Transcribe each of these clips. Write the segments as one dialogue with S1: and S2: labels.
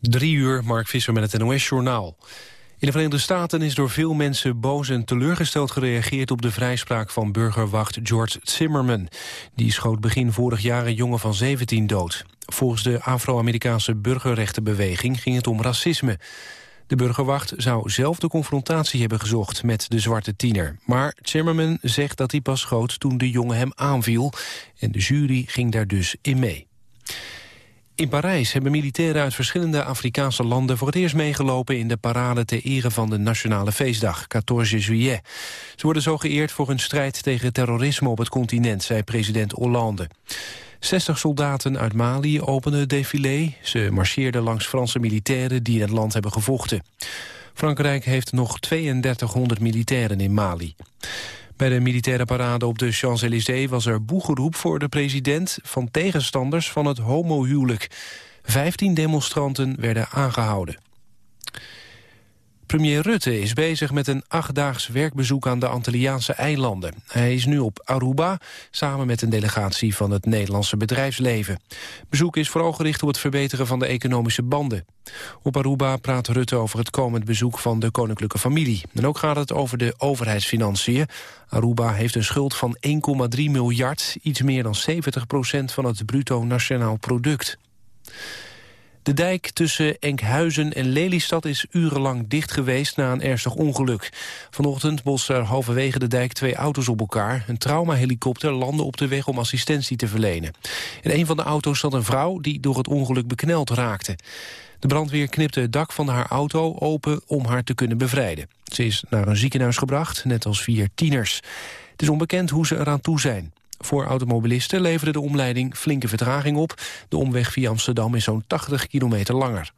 S1: Drie uur, Mark Visser met het NOS-journaal. In de Verenigde Staten is door veel mensen boos en teleurgesteld gereageerd op de vrijspraak van burgerwacht George Zimmerman. Die schoot begin vorig jaar een jongen van 17 dood. Volgens de Afro-Amerikaanse burgerrechtenbeweging ging het om racisme. De burgerwacht zou zelf de confrontatie hebben gezocht met de zwarte tiener. Maar Zimmerman zegt dat hij pas schoot toen de jongen hem aanviel. En de jury ging daar dus in mee. In Parijs hebben militairen uit verschillende Afrikaanse landen... voor het eerst meegelopen in de parade ter ere van de nationale feestdag, 14 juillet. Ze worden zo geëerd voor hun strijd tegen terrorisme op het continent, zei president Hollande. 60 soldaten uit Mali openden het défilé. Ze marcheerden langs Franse militairen die in het land hebben gevochten. Frankrijk heeft nog 3200 militairen in Mali. Bij de militaire parade op de Champs-Élysées was er boegeroep voor de president van tegenstanders van het homohuwelijk. Vijftien demonstranten werden aangehouden. Premier Rutte is bezig met een achtdaags werkbezoek aan de Antilliaanse eilanden. Hij is nu op Aruba, samen met een delegatie van het Nederlandse bedrijfsleven. Bezoek is vooral gericht op het verbeteren van de economische banden. Op Aruba praat Rutte over het komend bezoek van de koninklijke familie. En ook gaat het over de overheidsfinanciën. Aruba heeft een schuld van 1,3 miljard, iets meer dan 70 procent van het bruto nationaal product. De dijk tussen Enkhuizen en Lelystad is urenlang dicht geweest na een ernstig ongeluk. Vanochtend botsten er halverwege de dijk twee auto's op elkaar. Een traumahelikopter landde op de weg om assistentie te verlenen. In een van de auto's zat een vrouw die door het ongeluk bekneld raakte. De brandweer knipte het dak van haar auto open om haar te kunnen bevrijden. Ze is naar een ziekenhuis gebracht, net als vier tieners. Het is onbekend hoe ze eraan toe zijn. Voor automobilisten leverde de omleiding flinke vertraging op. De omweg via Amsterdam is zo'n 80 kilometer langer.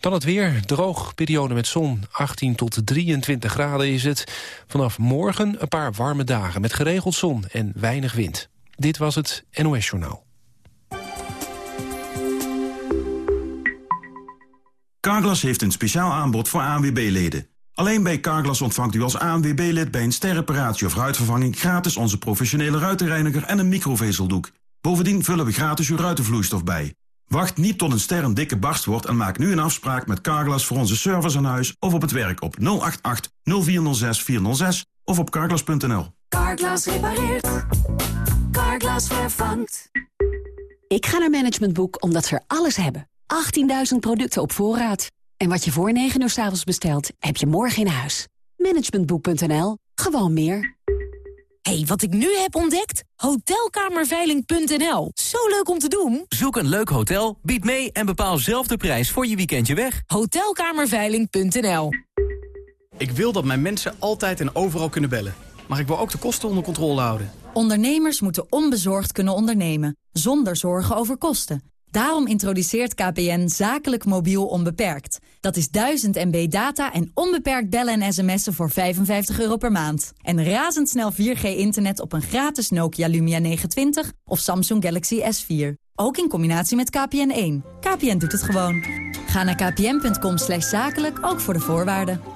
S1: Dan het weer, droog, periode met zon, 18 tot 23 graden is het. Vanaf morgen een paar warme dagen met geregeld zon en weinig wind. Dit was het NOS Journaal.
S2: Carglass heeft een speciaal aanbod voor ANWB-leden. Alleen bij Carglass ontvangt u als ANWB-lid bij een sterreparatie of ruitvervanging gratis onze professionele ruitenreiniger en een microvezeldoek. Bovendien vullen we gratis uw ruitenvloeistof bij. Wacht niet tot een ster een dikke barst wordt en maak nu een afspraak met Carglass voor onze service aan huis of op het werk op 088 0406 406 of op carglass.nl.
S3: Carglass repareert. Carglass vervangt.
S4: Ik ga naar Management Boek omdat ze er alles hebben. 18.000 producten op voorraad. En wat je voor 9 uur s avonds bestelt, heb je morgen in huis. Managementboek.nl. Gewoon meer.
S5: hey, wat ik nu heb ontdekt? Hotelkamerveiling.nl. Zo leuk om te doen.
S6: Zoek een leuk hotel, bied mee en bepaal zelf de prijs voor je weekendje weg.
S5: Hotelkamerveiling.nl.
S7: Ik wil dat mijn mensen altijd en overal kunnen bellen. Maar ik wil ook de kosten onder controle houden.
S8: Ondernemers moeten onbezorgd kunnen ondernemen, zonder zorgen over kosten. Daarom introduceert KPN zakelijk mobiel onbeperkt. Dat is 1000 MB data en onbeperkt bellen en sms'en voor 55 euro per maand. En razendsnel 4G-internet op een gratis Nokia Lumia 920 of Samsung Galaxy S4. Ook in combinatie met KPN1. KPN doet het gewoon. Ga naar kpn.com zakelijk, ook voor de voorwaarden.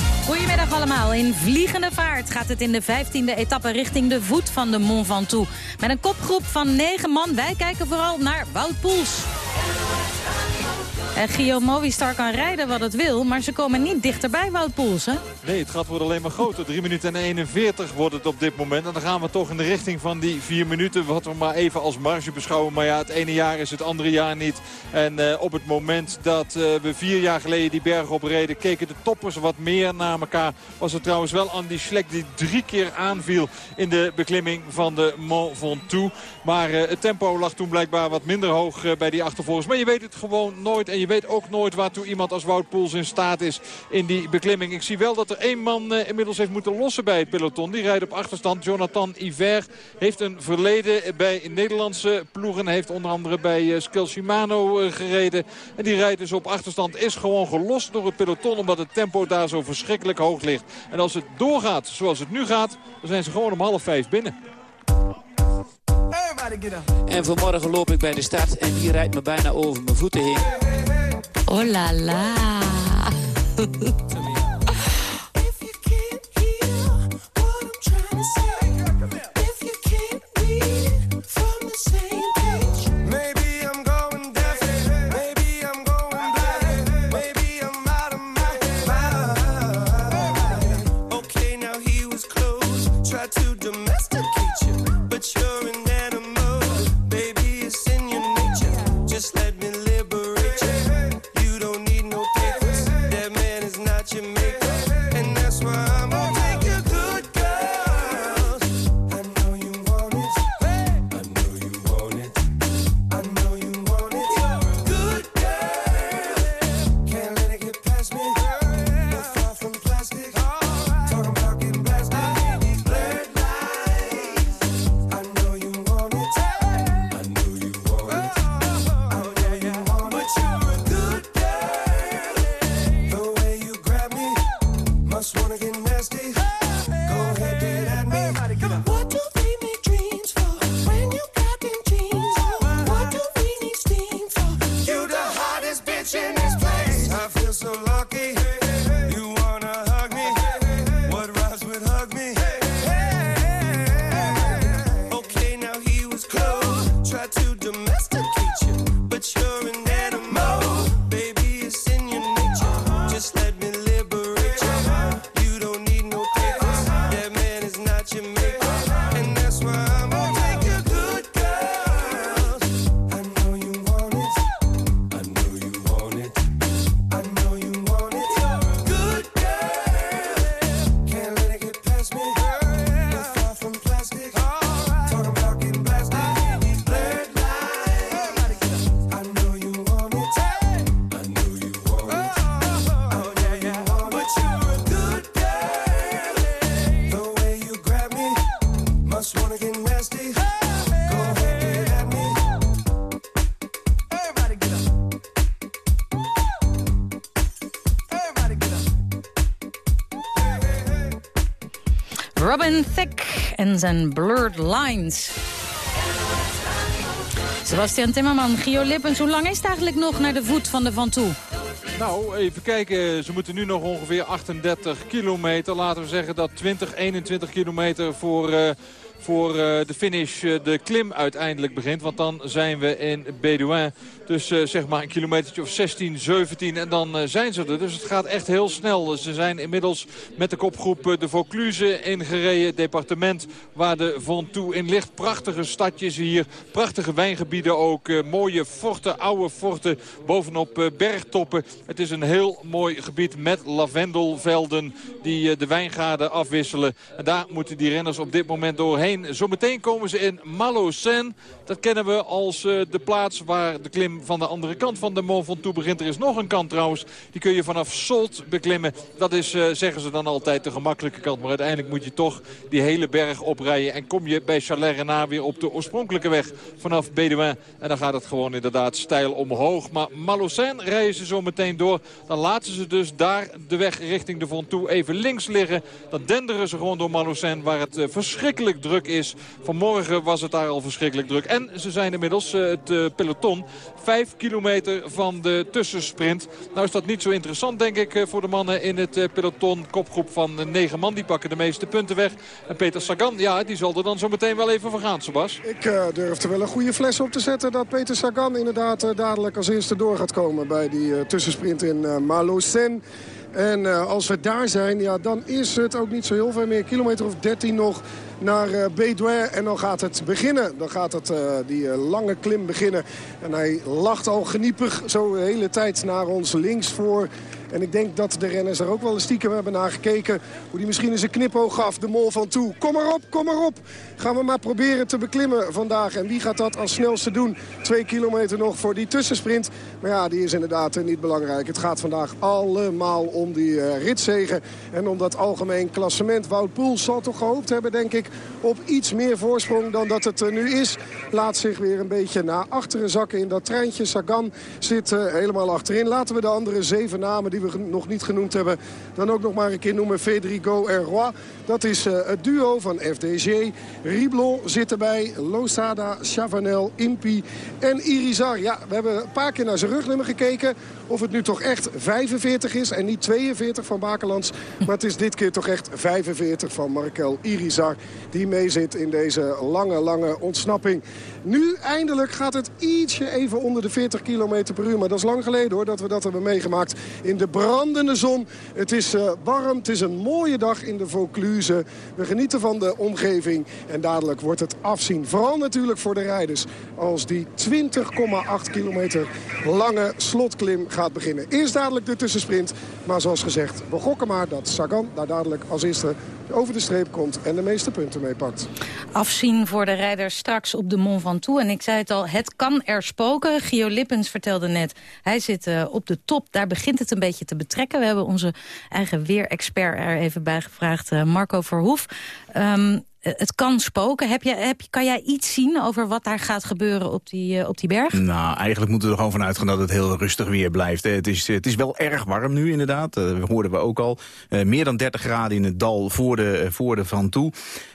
S9: Goedemiddag allemaal. In vliegende vaart gaat het in de 15e etappe richting de voet van de Mont Ventoux. Met een kopgroep van negen man. Wij kijken vooral naar Wout Poels. En Guillaume Movistar kan rijden wat het wil, maar ze komen niet dichterbij Wout Poels?
S10: Nee, het gaat worden alleen maar groter. 3 minuten en 41 wordt het op dit moment. En dan gaan we toch in de richting van die 4 minuten. Wat we maar even als marge beschouwen. Maar ja, het ene jaar is het andere jaar niet. En uh, op het moment dat uh, we vier jaar geleden die berg opreden... keken de toppers wat meer naar elkaar. Was het trouwens wel Andy Schleck die drie keer aanviel... in de beklimming van de Mont Ventoux. Maar uh, het tempo lag toen blijkbaar wat minder hoog bij die achtervolgers. Maar je weet het gewoon nooit En je weet ook nooit waartoe iemand als Wout Poels in staat is in die beklimming. Ik zie wel dat er één man uh, inmiddels heeft moeten lossen bij het peloton. Die rijdt op achterstand. Jonathan Iver heeft een verleden bij Nederlandse ploegen. Heeft onder andere bij uh, Shimano uh, gereden. En die rijdt dus op achterstand. Is gewoon gelost door het peloton omdat het tempo daar zo verschrikkelijk hoog ligt. En als het doorgaat zoals het nu gaat, dan zijn ze gewoon om half vijf binnen.
S5: En vanmorgen loop ik bij de start en die rijdt me bijna over mijn voeten heen.
S11: Oh la la. Robin Thicke en zijn Blurred Lines. Sebastian Timmerman, Gio Lippens, hoe lang is het eigenlijk nog naar de voet van de Van Toe?
S10: Nou, even kijken. Ze moeten nu nog ongeveer 38 kilometer. Laten we zeggen dat 20, 21 kilometer voor... Uh, voor uh, de finish uh, de klim uiteindelijk begint. Want dan zijn we in Bédouin. Dus uh, zeg maar een kilometertje of 16, 17 en dan zijn ze er. Dus het gaat echt heel snel. Ze zijn inmiddels met de kopgroep de Vaucluse ingereden. Departement waar de Ventoux in ligt. Prachtige stadjes hier. Prachtige wijngebieden ook. mooie forten, oude forten bovenop bergtoppen. Het is een heel mooi gebied met lavendelvelden die de wijngaarden afwisselen. En daar moeten die renners op dit moment doorheen. Zometeen komen ze in Malocène. Dat kennen we als uh, de plaats waar de klim van de andere kant van de Mont Ventoux begint. Er is nog een kant trouwens. Die kun je vanaf Solt beklimmen. Dat is, uh, zeggen ze dan altijd, de gemakkelijke kant. Maar uiteindelijk moet je toch die hele berg oprijden. En kom je bij Chalais weer op de oorspronkelijke weg vanaf Bédouin. En dan gaat het gewoon inderdaad stijl omhoog. Maar Malocène rijden ze zo meteen door. Dan laten ze dus daar de weg richting de Ventoux even links liggen. Dan denderen ze gewoon door Malocène waar het uh, verschrikkelijk druk is. Vanmorgen was het daar al verschrikkelijk druk. En ze zijn inmiddels uh, het uh, peloton vijf kilometer van de tussensprint. Nou is dat niet zo interessant denk ik uh, voor de mannen in het peloton. Kopgroep van negen man, die pakken de meeste punten weg. En Peter Sagan, ja, die zal er dan zo meteen wel even voor gaan, Sebas.
S12: Ik durf er wel een goede fles op te zetten dat Peter Sagan inderdaad dadelijk als eerste door gaat komen bij die tussensprint in uh. En uh, als we daar zijn, ja, dan is het ook niet zo heel veel meer. Kilometer of 13 nog naar uh, Bédouin. En dan gaat het beginnen. Dan gaat het, uh, die lange klim beginnen. En hij lacht al geniepig zo de hele tijd naar ons links voor. En ik denk dat de renners er ook wel een stiekem hebben naar gekeken. Hoe die misschien eens een knipoog gaf, de mol van toe. Kom maar op, kom maar op. Gaan we maar proberen te beklimmen vandaag. En wie gaat dat als snelste doen? Twee kilometer nog voor die tussensprint. Maar ja, die is inderdaad eh, niet belangrijk. Het gaat vandaag allemaal om die uh, ritzegen. En om dat algemeen klassement. Wout Poels zal toch gehoopt hebben, denk ik, op iets meer voorsprong dan dat het uh, nu is. Laat zich weer een beetje naar achteren zakken in dat treintje. Sagan zit helemaal achterin. Laten we de andere zeven namen die we nog niet genoemd hebben... dan ook nog maar een keer noemen. Federico Erroy. Dat is het duo van FDG. Riblon zit erbij. Losada, Chavanel, Impi en Irizar. Ja, we hebben een paar keer naar zijn rugnummer gekeken. Of het nu toch echt 45 is en niet 42 van Bakelands. Maar het is dit keer toch echt 45 van Markel Irizar. Die meezit in deze lange, lange ontsnapping. Nu eindelijk gaat het ietsje even onder de 40 km per uur. Maar dat is lang geleden hoor dat we dat hebben meegemaakt. In de brandende zon. Het is uh, warm. Het is een mooie dag in de Vaucluse. We genieten van de omgeving. En dadelijk wordt het afzien. Vooral natuurlijk voor de rijders. Als die 20,8 kilometer lange slotklim gaat beginnen. Eerst dadelijk de tussensprint. Maar zoals gezegd, we gokken maar dat Sagan daar dadelijk als eerste over de streep komt en de meeste punten meepakt.
S9: Afzien voor de rijders straks op de Mont Ventoux. En ik zei het al, het kan er spoken. Gio Lippens vertelde net, hij zit uh, op de top. Daar begint het een beetje te betrekken. We hebben onze eigen weerexpert er even bij gevraagd, uh, Marco Verhoef. Um, het kan spoken. Heb je, heb, kan jij iets zien over wat daar gaat gebeuren op die, op die berg?
S13: Nou, eigenlijk moeten we er gewoon vanuit gaan dat het heel rustig weer blijft. Het is, het is wel erg warm nu inderdaad. Dat hoorden we ook al. Meer dan 30 graden in het dal voor de, voor de Van Toe.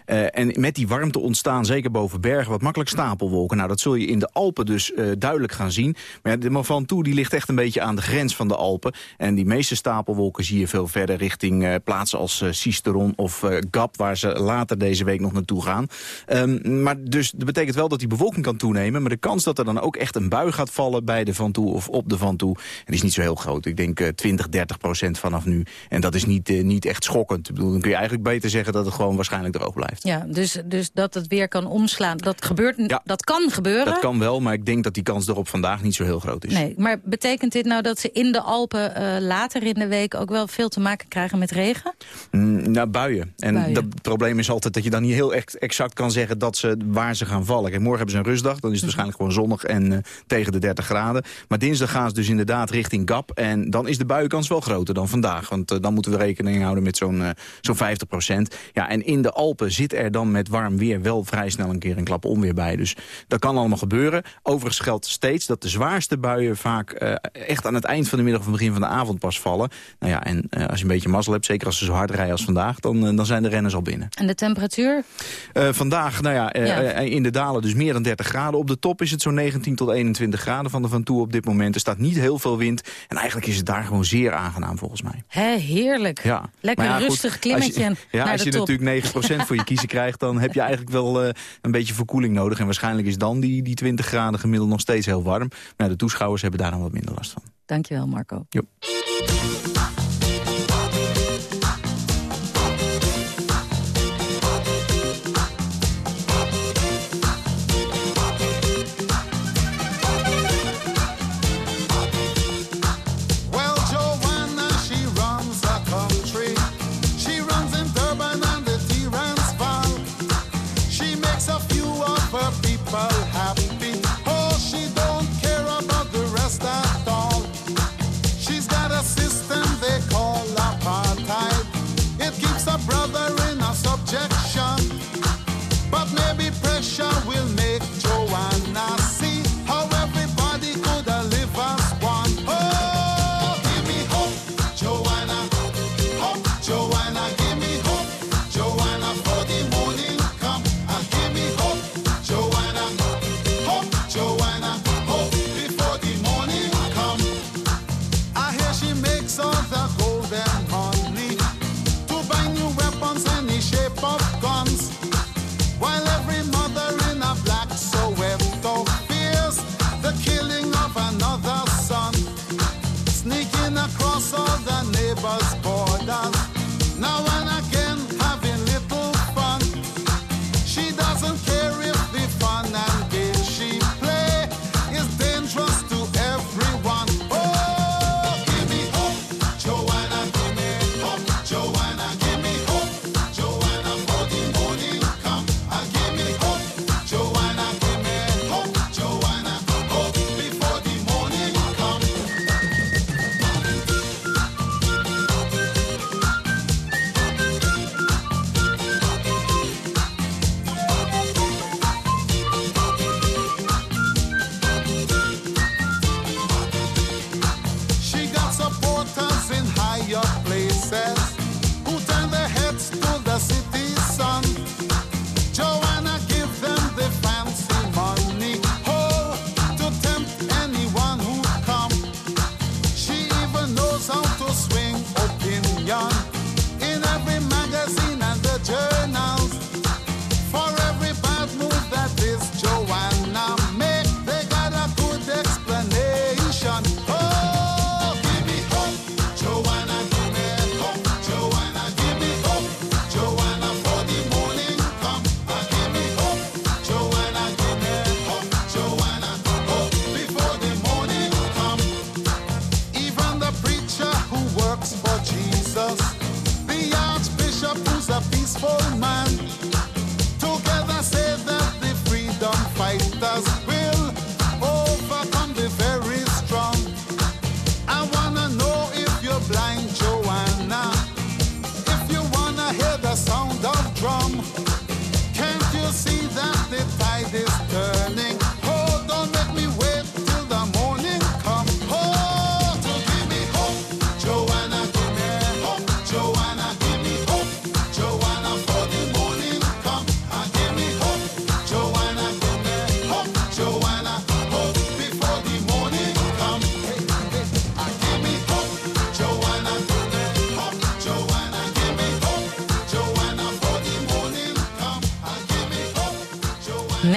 S13: En met die warmte ontstaan zeker boven bergen wat makkelijk stapelwolken. Nou, dat zul je in de Alpen dus duidelijk gaan zien. Maar ja, de Van Toe die ligt echt een beetje aan de grens van de Alpen. En die meeste stapelwolken zie je veel verder richting plaatsen als Sisteron of Gap... waar ze later deze week nog naartoe gaan. Um, maar dus dat betekent wel dat die bewolking kan toenemen. Maar de kans dat er dan ook echt een bui gaat vallen bij de Van Toe of op de Van Toe... is niet zo heel groot. Ik denk uh, 20, 30 procent vanaf nu. En dat is niet, niet echt schokkend. Ik bedoel, dan kun je eigenlijk beter zeggen dat het gewoon waarschijnlijk droog blijft.
S9: Ja, dus, dus dat het weer kan omslaan. Dat, gebeurt, ja, dat kan gebeuren.
S13: Dat kan wel, maar ik denk dat die kans erop vandaag niet zo heel groot is.
S9: Nee, maar betekent dit nou dat ze in de Alpen uh, later in de week... ook wel veel te maken krijgen met regen?
S13: Mm, nou, buien. En buien. dat het probleem is altijd dat je dan niet heel echt exact kan zeggen dat ze, waar ze gaan vallen. Kijk, morgen hebben ze een rustdag, dan is het waarschijnlijk gewoon zonnig en uh, tegen de 30 graden. Maar dinsdag gaan ze dus inderdaad richting Gap. En dan is de buienkans wel groter dan vandaag. Want uh, dan moeten we rekening houden met zo'n zo'n 50 procent. Ja, en in de Alpen zit er dan met warm weer wel vrij snel een keer een klap onweer bij. Dus dat kan allemaal gebeuren. Overigens geldt steeds dat de zwaarste buien vaak echt aan het eind van de middag of begin van de avond pas vallen. Nou ja, en als je een beetje mazzel hebt, zeker als ze zo hard rijden als vandaag, dan, dan zijn de renners al binnen.
S9: En de temperatuur?
S13: Vandaag, nou ja, ja, in de dalen dus meer dan 30 graden. Op de top is het zo'n 19 tot 21 graden van de Van Toe op dit moment. Er staat niet heel veel wind. En eigenlijk is het daar gewoon zeer aangenaam volgens mij.
S9: Hé, heerlijk.
S13: Ja.
S9: Lekker
S13: ja,
S9: rustig klimmetje
S13: je, ja,
S9: naar
S13: als
S9: de
S13: je
S9: top.
S13: natuurlijk 9% voor je kiezen krijgt... dan heb je eigenlijk wel uh, een beetje verkoeling nodig. En waarschijnlijk is dan die, die 20 graden gemiddeld nog steeds heel warm. Maar de toeschouwers hebben daar dan wat minder last van.
S9: Dankjewel, Marco.
S13: Jo.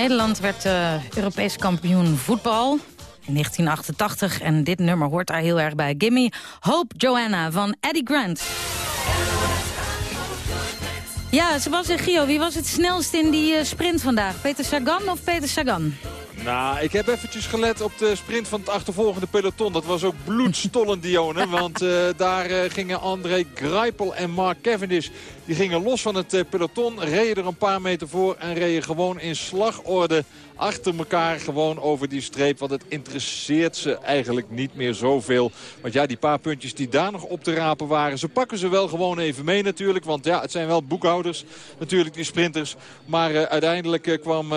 S9: Nederland werd eh, Europees kampioen voetbal in 1988. En dit nummer hoort daar heel erg bij. Gimme Hope Joanna van Eddie Grant. Ja, Sebastian Gio, wie was het snelst in die eh, sprint vandaag? Peter Sagan of Peter Sagan?
S10: Nou, ik heb eventjes gelet op de sprint van het achtervolgende peloton. Dat was ook bloedstollend, Dione. Want eh, daar eh, gingen André Greipel en Mark Cavendish... die gingen los van het eh, peloton, reden er een paar meter voor... en reden gewoon in slagorde achter elkaar gewoon over die streep. Want het interesseert ze eigenlijk niet meer zoveel. Want ja, die paar puntjes die daar nog op te rapen waren... ze pakken ze wel gewoon even mee natuurlijk. Want ja, het zijn wel boekhouders natuurlijk, die sprinters. Maar uiteindelijk kwam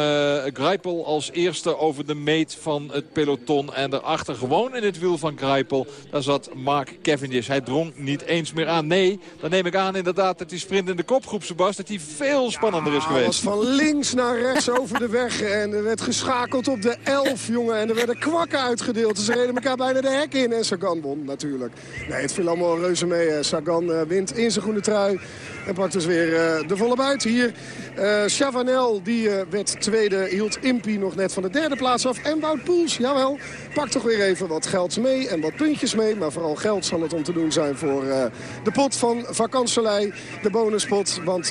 S10: Greipel als eerste over de meet van het peloton. En daarachter gewoon in het wiel van Greipel, daar zat Mark Cavendish. Hij drong niet eens meer aan. Nee, dan neem ik aan inderdaad dat die sprint in de kopgroep, Sebas... dat die veel spannender is
S12: Hij
S10: geweest.
S12: was van links naar rechts over de weg. En er werd geschakeld op de 11, jongen. En er werden kwakken uitgedeeld. Dus ze reden elkaar bijna de hek in. En Sagan won natuurlijk. Nee, het viel allemaal reuze mee. hè. Sagan eh, wint in zijn groene trui. En pakt dus weer eh, de volle buit hier. Eh Chavanel, die eh, werd tweede, hield Impi nog net van de derde plaats af. En Wout Poels, jawel, pakt toch weer even wat geld mee en wat puntjes mee. Maar vooral geld zal het om te doen zijn voor de pot van Vakantselij. De bonuspot, want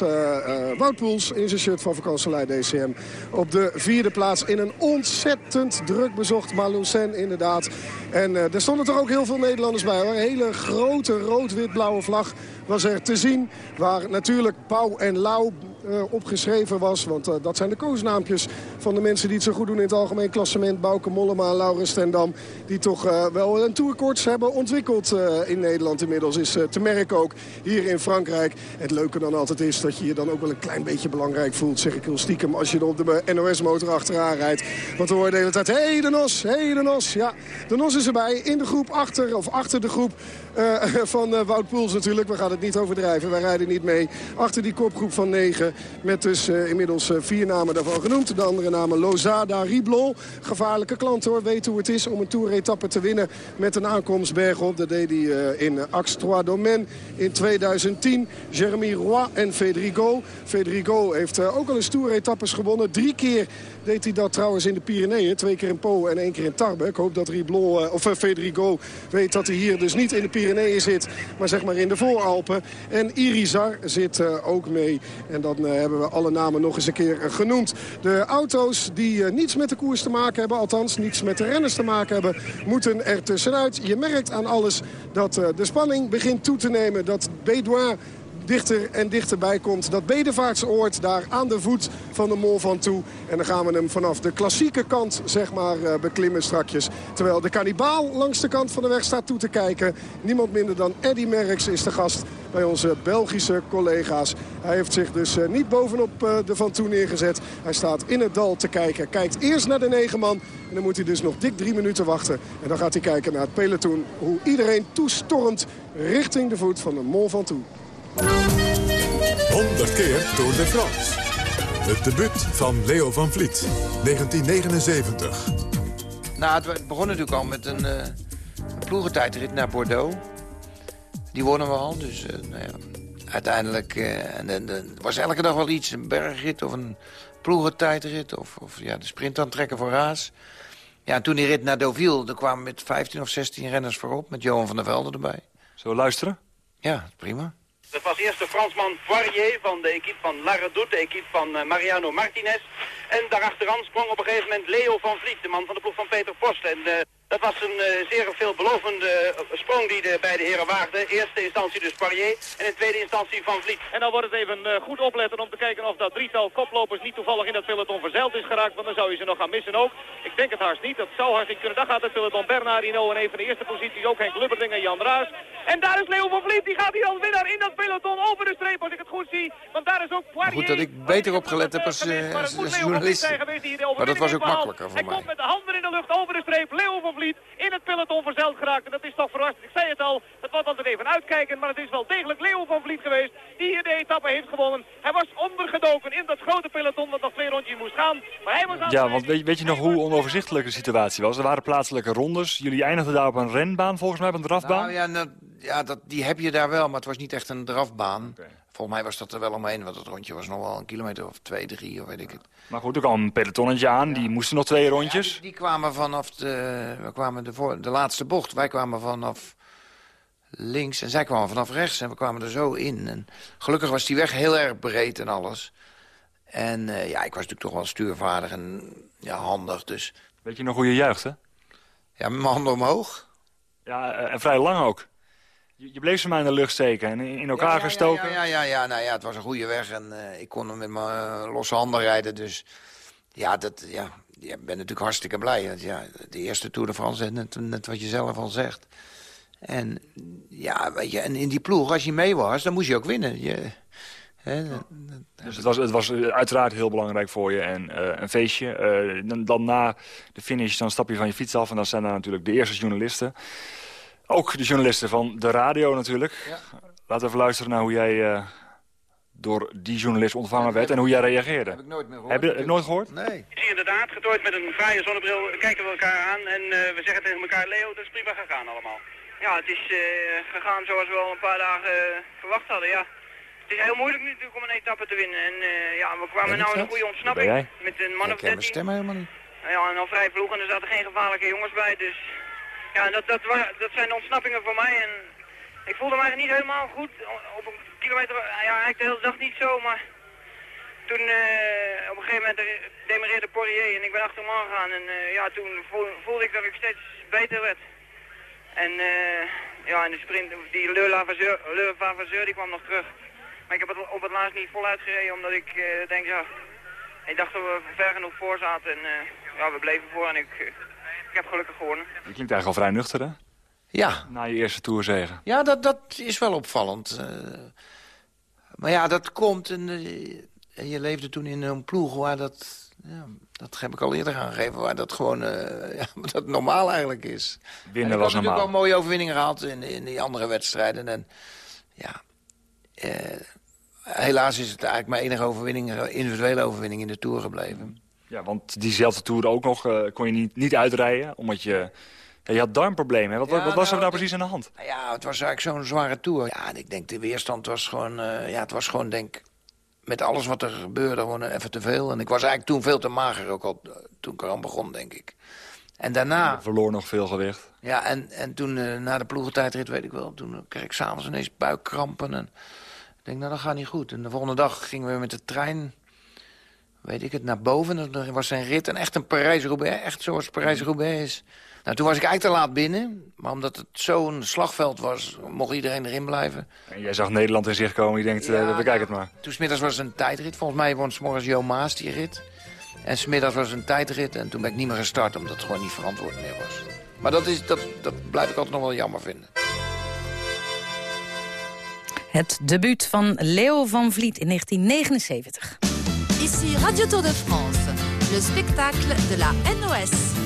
S12: Wout Poels in zijn shirt van Vakantselij DCM op de vierde plaats. In een ontzettend druk bezocht Maloussen inderdaad. En er stonden toch ook heel veel Nederlanders bij. Hoor. Een hele grote rood-wit-blauwe vlag was er te zien. Waar natuurlijk Pauw en Lau eh, opgeschreven was. Want eh, dat zijn de koosnaampjes van de mensen die het zo goed doen in het algemeen klassement. Bouke Mollema, Laurens Stendam. Die toch eh, wel een tourkoorts hebben ontwikkeld in Nederland inmiddels. Is te merken ook hier in Frankrijk. Het leuke dan altijd is dat je je dan ook wel een klein beetje belangrijk voelt. Zeg ik heel stiekem als je er op de NOS-motor achteraan rijdt. Want we horen de hele tijd, hé de Nos, hé de Nos. Ja, de Nos is erbij in de groep achter, of achter de groep van Wout Poels natuurlijk. We gaan het niet overdrijven, wij rijden niet mee. Achter die kopgroep van negen. Met dus eh, inmiddels eh, vier namen daarvan genoemd. De andere namen Lozada, Riblon. Gevaarlijke klant hoor. Weet hoe het is om een toeretappe te winnen met een aankomst bergop. Dat deed hij eh, in Axe Trois Domaines in 2010. Jeremy Roy en Federico. Federico heeft ook al eens toeretappes gewonnen. Drie keer deed hij dat trouwens in de Pyreneeën. Twee keer in Po en één keer in Tarbes. Ik hoop dat Riblon, of Federico weet dat hij hier dus niet in de Pyreneeën zit. Maar zeg maar in de Vooralpen. En Irizar zit ook mee. En eh, hebben we alle namen nog eens een keer eh, genoemd. De auto's die eh, niets met de koers te maken hebben. Althans niets met de renners te maken hebben. Moeten er tussenuit. Je merkt aan alles dat eh, de spanning begint toe te nemen. Dat Bédouin dichter en dichterbij komt. Dat bedevaartsoord daar aan de voet van de Mol van toe. En dan gaan we hem vanaf de klassieke kant zeg maar eh, beklimmen strakjes. Terwijl de kannibaal langs de kant van de weg staat toe te kijken. Niemand minder dan Eddy Merckx is de gast bij onze Belgische collega's. Hij heeft zich dus eh, niet bovenop eh, de Van Toe neergezet. Hij staat in het dal te kijken. Kijkt eerst naar de negen man. En dan moet hij dus nog dik drie minuten wachten. En dan gaat hij kijken naar het peloton. Hoe iedereen toestormt richting de voet van de Mol van Toe.
S14: 100 keer Tour de France. Het debuut van Leo van Vliet, 1979.
S15: Nou, het begon natuurlijk al met een, uh, een ploegentijdrit naar Bordeaux. Die wonnen we al, dus uh, nou ja, uiteindelijk... Uh, en, en, en, was elke dag wel iets, een bergrit of een ploegentijdrit... of, of ja, de sprint aantrekken voor Raas. Ja, en toen die rit naar Deauville, daar kwamen met 15 of 16 renners voorop... met Johan van der Velde erbij.
S16: Zo luisteren?
S15: Ja, prima.
S17: Dat was eerst de Fransman Poirier van de equipe van Laradoute, de equipe van uh, Mariano Martinez. En daarachteraan sprong op een gegeven moment Leo van Vliet, de man van de ploeg van Peter Post. En uh, Dat was een eh, zeer veelbelovende eh, sprong die de beide heren waagden. Eerste instantie dus Poirier en in tweede instantie Van Vliet.
S16: En dan wordt het even eh, goed opletten om te kijken of dat drietal koplopers niet toevallig in dat peloton verzeild is geraakt. Want dan zou je ze nog gaan missen ook. Ik denk het haast niet. Dat zou haast niet kunnen. Dan gaat het peloton Bernardino in een van de eerste posities. Ook Henk Lubberding en Jan Raas. En daar is Leo van Vliet. Die gaat hier als winnaar in dat peloton over de streep als ik het goed zie. Want daar is ook Poirier.
S15: Goed dat ik beter opgelet heb als, eh, als, als journalist. Maar dat was ook makkelijker voor
S16: Hij
S15: mij.
S16: komt met de handen in de lucht over de streep. Leo van Vliet in het peloton verzeild geraakt. En dat is toch verrassend. Ik zei het al, het was altijd even uitkijken. Maar het is wel degelijk Leo van Vliet geweest die hier de etappe heeft gewonnen. Hij was ondergedoken in dat grote peloton wat nog twee rondjes moest gaan. Maar hij was aan
S18: Ja, want weet, weet je nog hoe onoverzichtelijk de situatie was? Er waren plaatselijke rondes. Jullie eindigden daar op een renbaan, volgens mij op een drafbaan.
S15: Nou ja, nou, ja dat, die heb je daar wel, maar het was niet echt een drafbaan. Volgens mij was dat er wel omheen, want het rondje was nog wel een kilometer of twee, drie, of weet ik het.
S18: Maar goed, er kwam een pelotonnetje aan. Die moesten nog twee rondjes.
S15: Die kwamen vanaf de, we kwamen de, voor, de laatste bocht. Wij kwamen vanaf links en zij kwamen vanaf rechts. En we kwamen er zo in. En gelukkig was die weg heel erg breed en alles. En eh, ja, ik was natuurlijk toch wel stuurvaardig en ja, handig. Dus
S18: Weet je nog hoe je juichte?
S15: ja, met mijn handen omhoog.
S18: Ja, eh, en vrij lang ook. Je, je bleef ze maar in de lucht steken en in elkaar
S15: ja,
S18: gestoken.
S15: Ja, ja, ja, ja, nou ja, het was een goede weg en eh, ik kon hem met mijn eh, losse handen rijden. Dus ja, dat, ja, ik ben natuurlijk hartstikke blij. Want, ja, de eerste Tour de France, net, net wat je zelf al zegt. En ja, weet je, en in die ploeg, als je mee was, dan moest je ook winnen. Je, hè, dat-
S18: Dus het was, het was eh, uiteraard heel belangrijk voor je. En een feestje. Dan, dan na de finish dan stap je van je fiets af. En dan zijn daar natuurlijk de eerste journalisten. Ook de journalisten van de radio natuurlijk. Laten we even luisteren naar hoe jij eh, door die journalist ontvangen werd. En hoe jij reageerde. Heb ik
S15: nooit meer
S18: Heb je het nooit gehoord?
S15: Nee.
S17: Ik zie inderdaad, getooid met een fraaie zonnebril, kijken we elkaar aan en eh, we zeggen tegen elkaar, Leo, dat is prima gegaan allemaal. Ja, het is eh, gegaan zoals we al een paar dagen verwacht hadden, ja. Het is heel moeilijk nu natuurlijk om een etappe te winnen. En eh, ja, we kwamen
S15: ik
S17: nou in een goede
S15: Ben
S17: ontsnapping.
S15: jij?
S17: Met een man
S15: ik
S17: of
S15: ken mijn
S17: 13.
S15: stem helemaal niet.
S17: Ja, en al vrij vroeg en er zaten geen gevaarlijke jongens bij. Dus ja, dat, dat, dat zijn ontsnappingen voor mij. En ik voelde mij niet helemaal goed. Op een kilometer, ja, eigenlijk de hele dag niet zo, maar toen eh, op een gegeven moment demareerde Poirier en ik ben achter hem aangegaan. En eh, ja, toen voel- voelde ik dat ik steeds beter werd. En eh, ja, in de sprint, die Le Lavazeur die kwam nog terug. Maar ik heb het op het laatst niet voluit gereden, omdat ik denk, ja, ik dacht dat we ver genoeg voor zaten. En ja, we bleven voor en ik, ik heb gelukkig gewonnen.
S18: Je klinkt eigenlijk al vrij nuchter, hè?
S15: Ja.
S18: Na je eerste tourzegen.
S15: Ja, dat, dat is wel opvallend. eh. maar ja, dat komt. En, eh, je leefde toen in een ploeg waar dat... Ja, dat heb ik al eerder aangegeven, waar dat gewoon eh, ja, dat normaal eigenlijk is.
S18: Winnen
S15: en ik
S18: was
S15: had natuurlijk
S18: normaal.
S15: al mooie overwinningen gehad in, in die andere wedstrijden. En ja, eh, helaas is het eigenlijk mijn enige overwinning, individuele overwinning in de Tour gebleven.
S18: Ja, want diezelfde tour ook nog eh, kon je niet, niet uitrijden. Omdat je... Ja, je had darmproblemen. Wat,
S15: Ja,
S18: wat was er
S15: nou,
S18: nou precies aan de hand?
S15: Nou ja, het was eigenlijk zo'n zware tour. Ja, en ik denk de weerstand was gewoon, eh, ja, het was gewoon denk met alles wat er gebeurde gewoon even te veel. En ik was eigenlijk toen veel te mager ook al eh, toen ik eraan begon, denk ik. En daarna,
S18: Je verloor nog veel gewicht.
S15: ja, en, en toen na de ploegentijdrit, weet ik wel, toen kreeg ik s'avonds ineens buikkrampen. En ik denk, nou, dat gaat niet goed. En de volgende dag gingen we met de trein, weet ik het, naar boven. En er was een rit, en echt een Parijs-Roubaix, echt zoals Parijs-Roubaix is. Nou, toen was ik eigenlijk te laat binnen. Maar omdat het zo'n slagveld was, mocht iedereen erin blijven.
S18: En jij zag Nederland in zich komen. Je denkt, eh,
S15: Ja,
S18: bekijk het maar.
S15: Toen smiddags was het een tijdrit. Volgens mij won s'morgens Jo Maas die rit. En smiddags was het een tijdrit. En toen ben ik niet meer gestart, omdat het gewoon niet verantwoord meer was. Maar dat, is, dat, dat blijf ik altijd nog wel jammer vinden.
S9: Het debuut van Leo van Vliet in 1979.
S11: Ici Radio Tour de France, le spectacle de la NOS.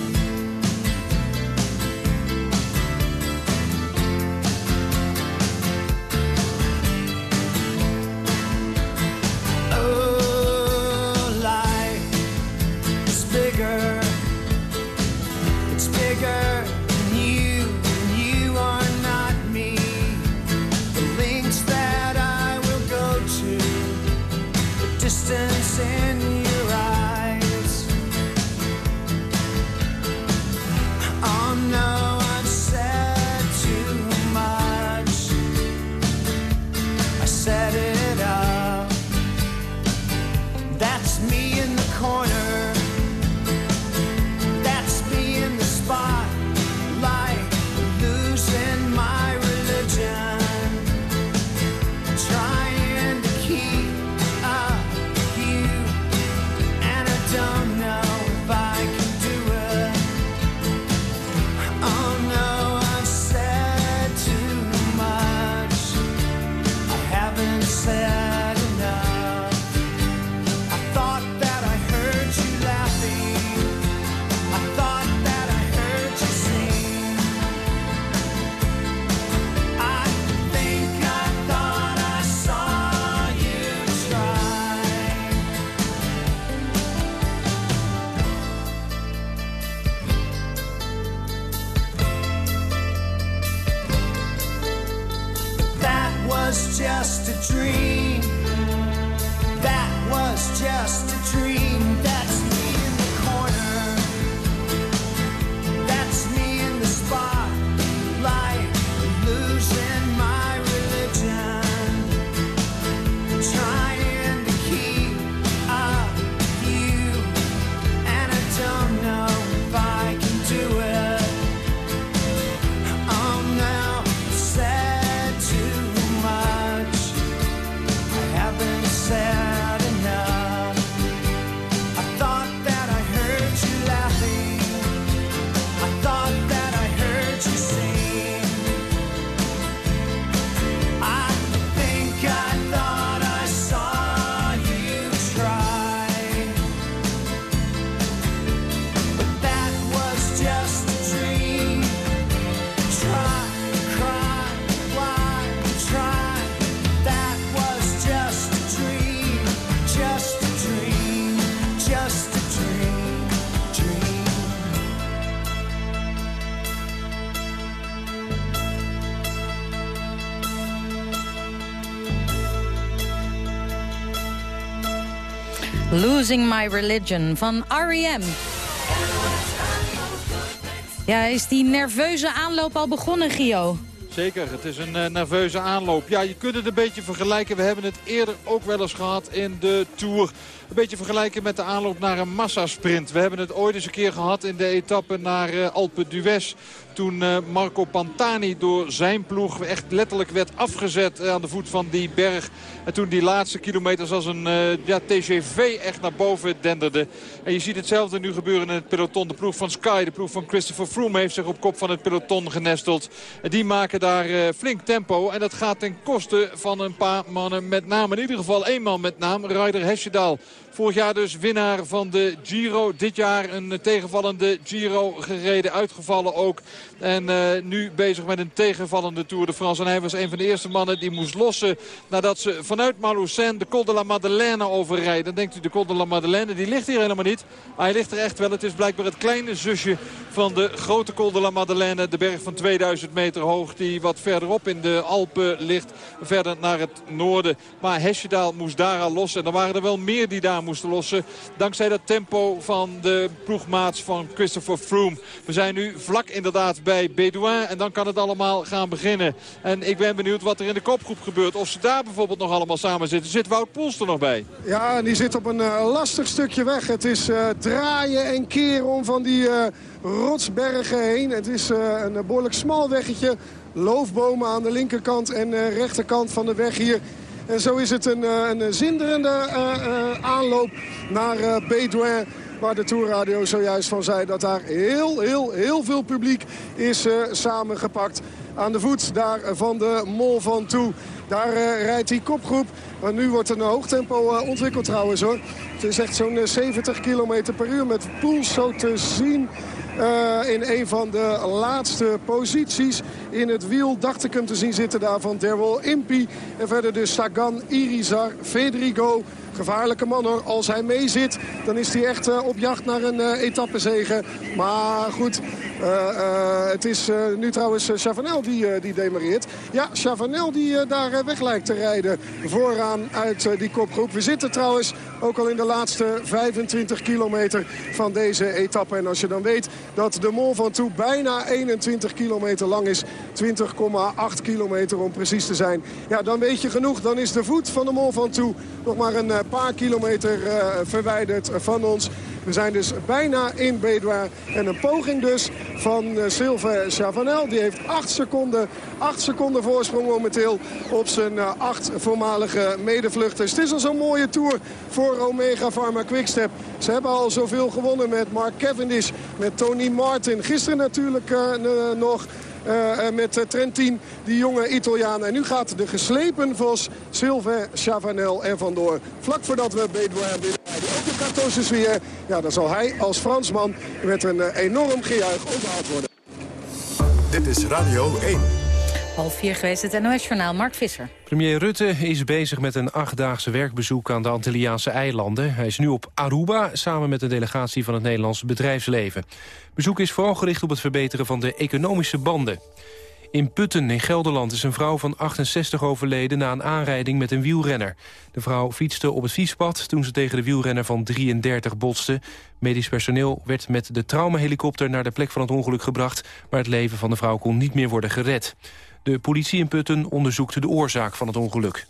S19: Losing My Religion
S9: van R.E.M. Ja, is die nerveuze aanloop al begonnen, Gio?
S10: Zeker, het is een eh, nerveuze aanloop. Ja, je kunt het een beetje vergelijken. We hebben het eerder ook wel eens gehad in de Tour. Een beetje vergelijken met de aanloop naar een massasprint. We hebben het ooit eens een keer gehad in de etappe naar eh, Alpe d'Huez. Toen eh, Marco Pantani door zijn ploeg echt letterlijk werd afgezet eh, aan de voet van die berg. En toen die laatste kilometers als een eh, ja, TGV echt naar boven denderde. En je ziet hetzelfde nu gebeuren in het peloton. De ploeg van Sky, de ploeg van Christopher Froome heeft zich op kop van het peloton genesteld. En die maken daar flink tempo. En dat gaat ten koste van een paar mannen met naam. In ieder geval één man met naam, Ryder Hesjedal. Vorig jaar dus winnaar van de Giro. Dit jaar een tegenvallende Giro gereden. Uitgevallen ook. En eh, nu bezig met een tegenvallende Tour de France. En hij was een van de eerste mannen die moest lossen. Nadat ze vanuit Maloussen de Col de la Madeleine overrijden. Dan denkt u de Col de la Madeleine. Die ligt hier helemaal niet. Maar hij ligt er echt wel. Het is blijkbaar het kleine zusje van de grote Col de la Madeleine. De berg van 2000 meter hoog. Die wat verderop in de Alpen ligt. Verder naar het noorden. Maar Hesjedaal moest daar al lossen. En er waren er wel meer die daar moesten lossen. Dankzij dat tempo van de ploegmaats van Christopher Froome. We zijn nu vlak inderdaad bij Bedouin. En dan kan het allemaal gaan beginnen. En ik ben benieuwd wat er in de kopgroep gebeurt. Of ze daar bijvoorbeeld nog allemaal samen zitten. Zit Wout Poels er nog bij?
S12: Ja, en die zit op een eh, lastig stukje weg. Het is eh, draaien en keren om van die eh, rotsbergen heen. Het is een behoorlijk smal weggetje. Loofbomen aan de linkerkant en rechterkant van de weg hier. En zo is het een, eh, een zinderende eh, eh, aanloop naar eh, Bedouin. Waar de Tourradio zojuist van zei dat daar heel, heel, heel veel publiek is samengepakt. Aan de voet daar van de Mol van Toe. Daar rijdt die kopgroep. Maar nu wordt een hoogtempo eh, ontwikkeld trouwens hoor. Het is echt zo'n eh, 70 km per uur met Poels zo te zien. Eh, in een van de laatste posities in het wiel dacht ik hem te zien zitten daar van Derwol Impi. En verder dus Sagan, Irizar, Federico. Gevaarlijke man hoor. Als hij mee zit, dan is hij echt eh, op jacht naar een eh etappezege. Maar goed, het is eh, nu trouwens eh, Chavanel die, eh, die demareert. Ja, Chavanel die eh, daar eh, weg lijkt te rijden vooraan uit eh, die kopgroep. We zitten trouwens ook al in de laatste 25 kilometer van deze etappe. En als je dan weet dat de Mol van Toe bijna 21 kilometer lang is. 20,8 kilometer om precies te zijn. Ja, dan weet je genoeg. Dan is de voet van de Mol van Toe nog maar een eh, paar kilometer eh, verwijderd van ons. We zijn dus bijna in Bedouin. En een poging dus van uh, Sylvain Chavanel. Die heeft 8 seconden, 8 seconden voorsprong momenteel op zijn uh, acht voormalige medevluchters. Het is al zo'n mooie tour voor Omega Pharma Quickstep. Ze hebben al zoveel gewonnen met Mark Cavendish, met Tony Martin. Gisteren natuurlijk uh, nog... Uh, met uh, Trentin, die jonge Italiaan. En nu gaat de geslepen Vos, Sylvain Chavanel er vandoor. Vlak voordat we Bedouin binnenrijden. Ook de Cartose sfeer. Ja, dan zal hij als Fransman met een uh, enorm gejuich onthaald worden.
S14: Dit is Radio 1.
S9: Half vier geweest, het NOS-journaal. Mark Visser.
S20: Premier Rutte is bezig met een achtdaagse werkbezoek aan de Antilliaanse eilanden. Hij is nu op Aruba samen met een delegatie van het Nederlandse bedrijfsleven. Bezoek is vooral gericht op het verbeteren van de economische banden.
S1: In Putten in Gelderland is een vrouw van 68 overleden... na een aanrijding met een wielrenner. De vrouw fietste op het fietspad toen ze tegen de wielrenner van 33 botste. Medisch personeel werd met de traumahelikopter naar de plek van het ongeluk gebracht... maar het leven van de vrouw kon niet meer worden gered. De politie in Putten onderzoekt de oorzaak van het ongeluk.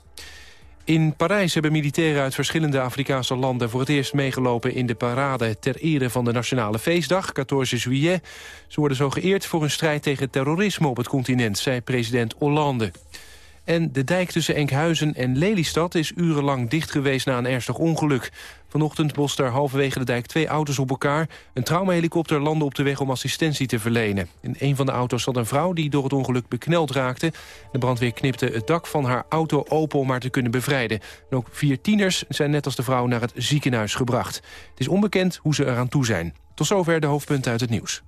S1: In Parijs hebben militairen uit verschillende Afrikaanse landen... voor het eerst meegelopen in de parade ter ere van de nationale feestdag, 14 juillet. Ze worden zo geëerd voor hun strijd tegen terrorisme op het continent, zei president Hollande. En de dijk tussen Enkhuizen en Lelystad is urenlang dicht geweest na een ernstig ongeluk. Vanochtend bosten er halverwege de dijk twee auto's op elkaar. Een traumahelikopter landde op de weg om assistentie te verlenen. In een van de auto's zat een vrouw die door het ongeluk bekneld raakte. De brandweer knipte het dak van haar auto open om haar te kunnen bevrijden. En ook vier tieners zijn net als de vrouw naar het ziekenhuis gebracht. Het is onbekend hoe ze eraan toe zijn. Tot zover de hoofdpunten uit het nieuws.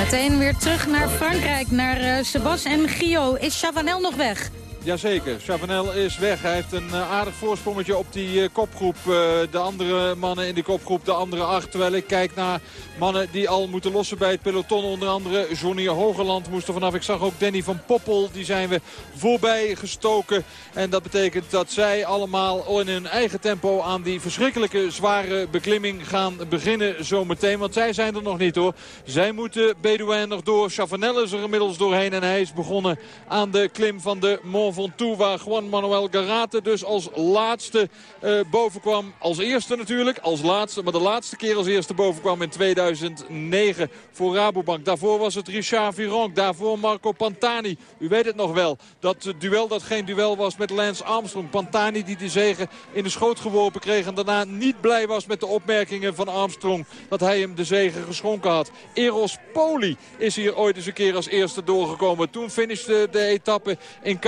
S9: Meteen weer terug naar Frankrijk, naar uh, Sebas en Gio. Is Chavanel nog weg?
S10: Jazeker, Chavanel is weg. Hij heeft een uh, aardig voorsprongetje op die uh, kopgroep. Uh, de andere mannen in die kopgroep, de andere acht. Terwijl ik kijk naar mannen die al moeten lossen bij het peloton. Onder andere Johnny Hogeland moest er vanaf. Ik zag ook Danny van Poppel, die zijn we voorbij gestoken. En dat betekent dat zij allemaal in hun eigen tempo aan die verschrikkelijke zware beklimming gaan beginnen zometeen. Want zij zijn er nog niet hoor. Zij moeten Bedouin nog door. Chavanel is er inmiddels doorheen en hij is begonnen aan de klim van de Mont Ventoux. Waar Juan Manuel Garate dus als laatste uh, boven kwam. Als eerste natuurlijk, als laatste. Maar de laatste keer als eerste boven kwam in 2009 voor Rabobank. Daarvoor was het Richard Viron. Daarvoor Marco Pantani. U weet het nog wel. Dat duel dat geen duel was met Lance Armstrong. Pantani die de zegen in de schoot geworpen kreeg. En daarna niet blij was met de opmerkingen van Armstrong. Dat hij hem de zegen geschonken had. Eros Poli is hier ooit eens een keer als eerste doorgekomen. Toen finishte de etappe in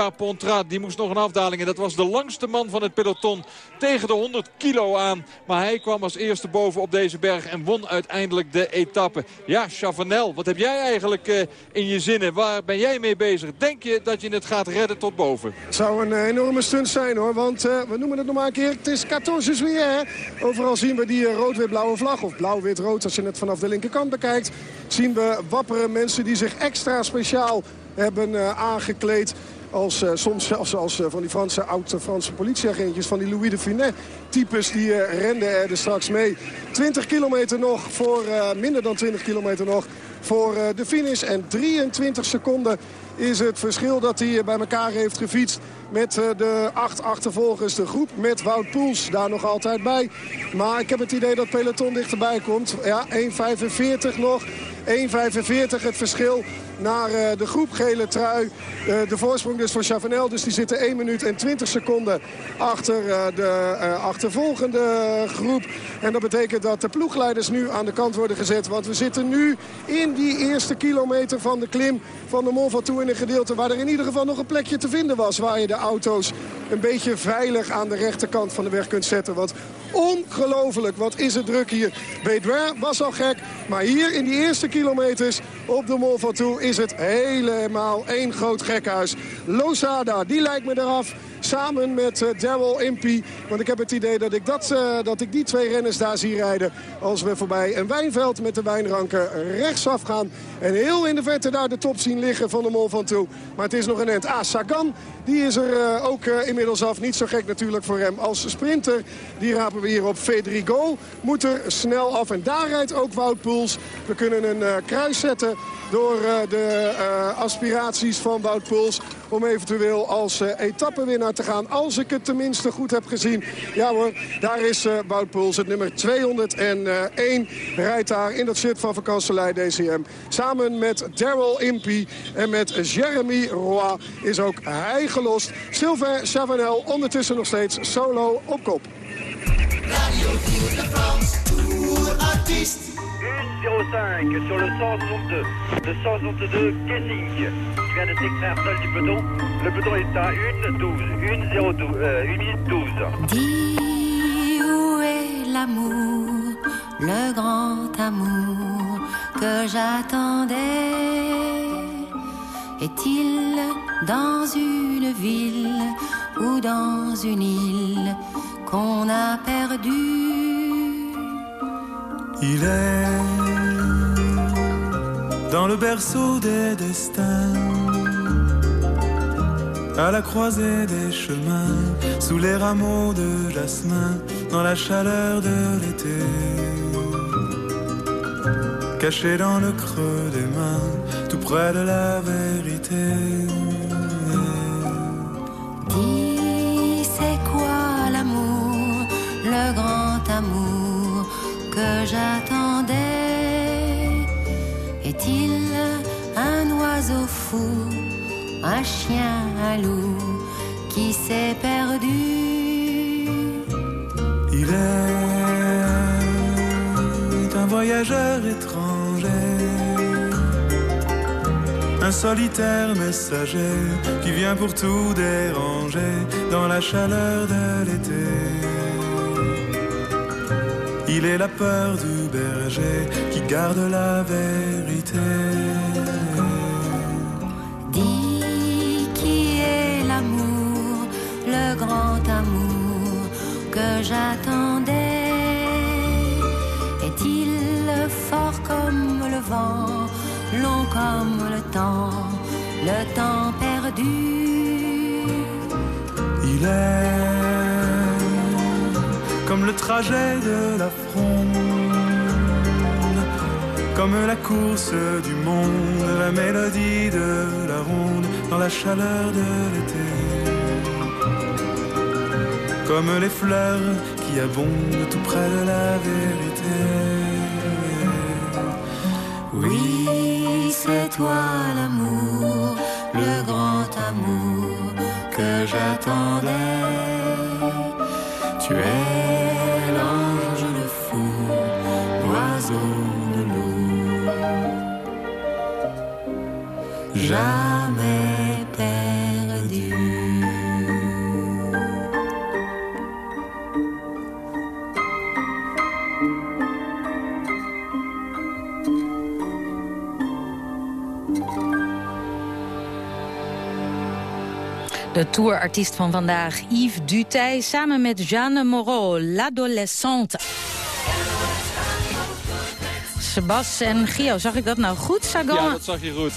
S10: Die moest nog een afdaling. En dat was de langste man van het peloton tegen de 100 kilo aan. Maar hij kwam als eerste boven op deze berg en won uiteindelijk de etappe. Ja, Chavanel, wat heb jij eigenlijk uh, in je zinnen? Waar ben jij mee bezig? Denk je dat je het gaat redden tot boven?
S12: Het zou een uh, enorme stunt zijn hoor. Want uh, we noemen het nog maar een keer. Het is 14 juillet. Overal zien we die rood-wit-blauwe vlag. Of blauw-wit-rood als je het vanaf de linkerkant bekijkt. Zien we wappere mensen die zich extra speciaal hebben aangekleed als uh, soms zelfs als uh, van die Franse oud-Franse politieagentjes, van die Louis de Finet types, die uh, renden er straks mee. 20 kilometer nog voor, minder dan 20 kilometer nog voor de finish. En 23 seconden is het verschil dat hij bij elkaar heeft gefietst met de acht achtervolgers. De groep met Wout Poels daar nog altijd bij. Maar ik heb het idee dat peloton dichterbij komt. Ja, 1.45 nog. 1.45 het verschil naar uh, de groep gele trui. Uh, de voorsprong dus voor Chavanel. Dus die zitten 1 minuut en 20 seconden achter uh, de achtervolgende groep. En dat betekent dat de ploegleiders nu aan de kant worden gezet. Want we zitten nu in die eerste kilometer van de klim van de Mont Ventoux in een gedeelte waar er in ieder geval nog een plekje te vinden was. Waar je de auto's een beetje veilig aan de rechterkant van de weg kunt zetten. Want ongelooflijk, wat is het druk hier. Bedouin was al gek, maar hier in die eerste kilometers op de Mont Ventoux is het helemaal één groot gekhuis. Losada, die lijkt me eraf. Samen met uh, Daryl Impey. Want ik heb het idee dat ik, dat, uh, dat ik die twee renners daar zie rijden. Als we voorbij een wijnveld met de wijnranken rechtsaf gaan. En heel in de verte daar de top zien liggen van de Mol van toe. Maar het is nog een end. Ah, Sagan, die is er uh, ook inmiddels af. Niet zo gek natuurlijk voor hem als sprinter. Die rapen we hier op Federico. Moet er snel af. En daar rijdt ook Wout Poels. We kunnen een kruis zetten door de aspiraties van Wout Poels. Om eventueel als etappenwinnaar te gaan. Als ik het tenminste goed heb gezien. Ja hoor, daar is uh, Wout Poels. Het nummer 201 rijdt daar in dat shirt van Vakanselij DCM. Samen met Daryl Impey en met Jeremy Roy is ook hij gelost. Sylvain Chavanel ondertussen nog steeds solo op kop.
S21: Radio France.
S22: 1-0-5 sur le 162. Le 162 Kessing qui vient de s'extraire seul du peloton. Le peloton est à 1-12. 1-0-12. Euh, 1 minute 12.
S23: Dis où est l'amour, le grand amour que j'attendais? Est-il dans une ville ou dans une île qu'on a perdu?
S21: Il est dans le berceau des destins. À la croisée des chemins, sous les rameaux de jasmin, dans la chaleur de l'été. Caché dans le creux des mains, tout près de la vérité.
S23: Dis, c'est quoi l'amour, le grand que j'attendais Est-il un oiseau fou, un chien, un loup qui s'est perdu?
S21: Il est un voyageur étranger, un solitaire messager qui vient pour tout déranger dans la chaleur de l'été. Il est la peur du berger qui garde la vérité.
S23: Dis qui est l'amour, le grand amour que j'attendais Est-il fort comme le vent, long comme le temps, le temps perdu?
S21: Il est comme le trajet de la fronde, comme la course du monde, la mélodie de la ronde dans la chaleur de l'été. Comme les fleurs qui abondent tout près de la vérité.
S23: Oui, c'est toi l'amour, le grand amour que j'attendais.
S21: Tu es
S23: Jamais perdu.
S9: De tourartiest van vandaag, Yves Dutay, samen met Jeanne Moreau, l'adolescente. Sebas en Gio, zag ik dat nou goed, Sagan?
S10: Ja, dat zag je goed.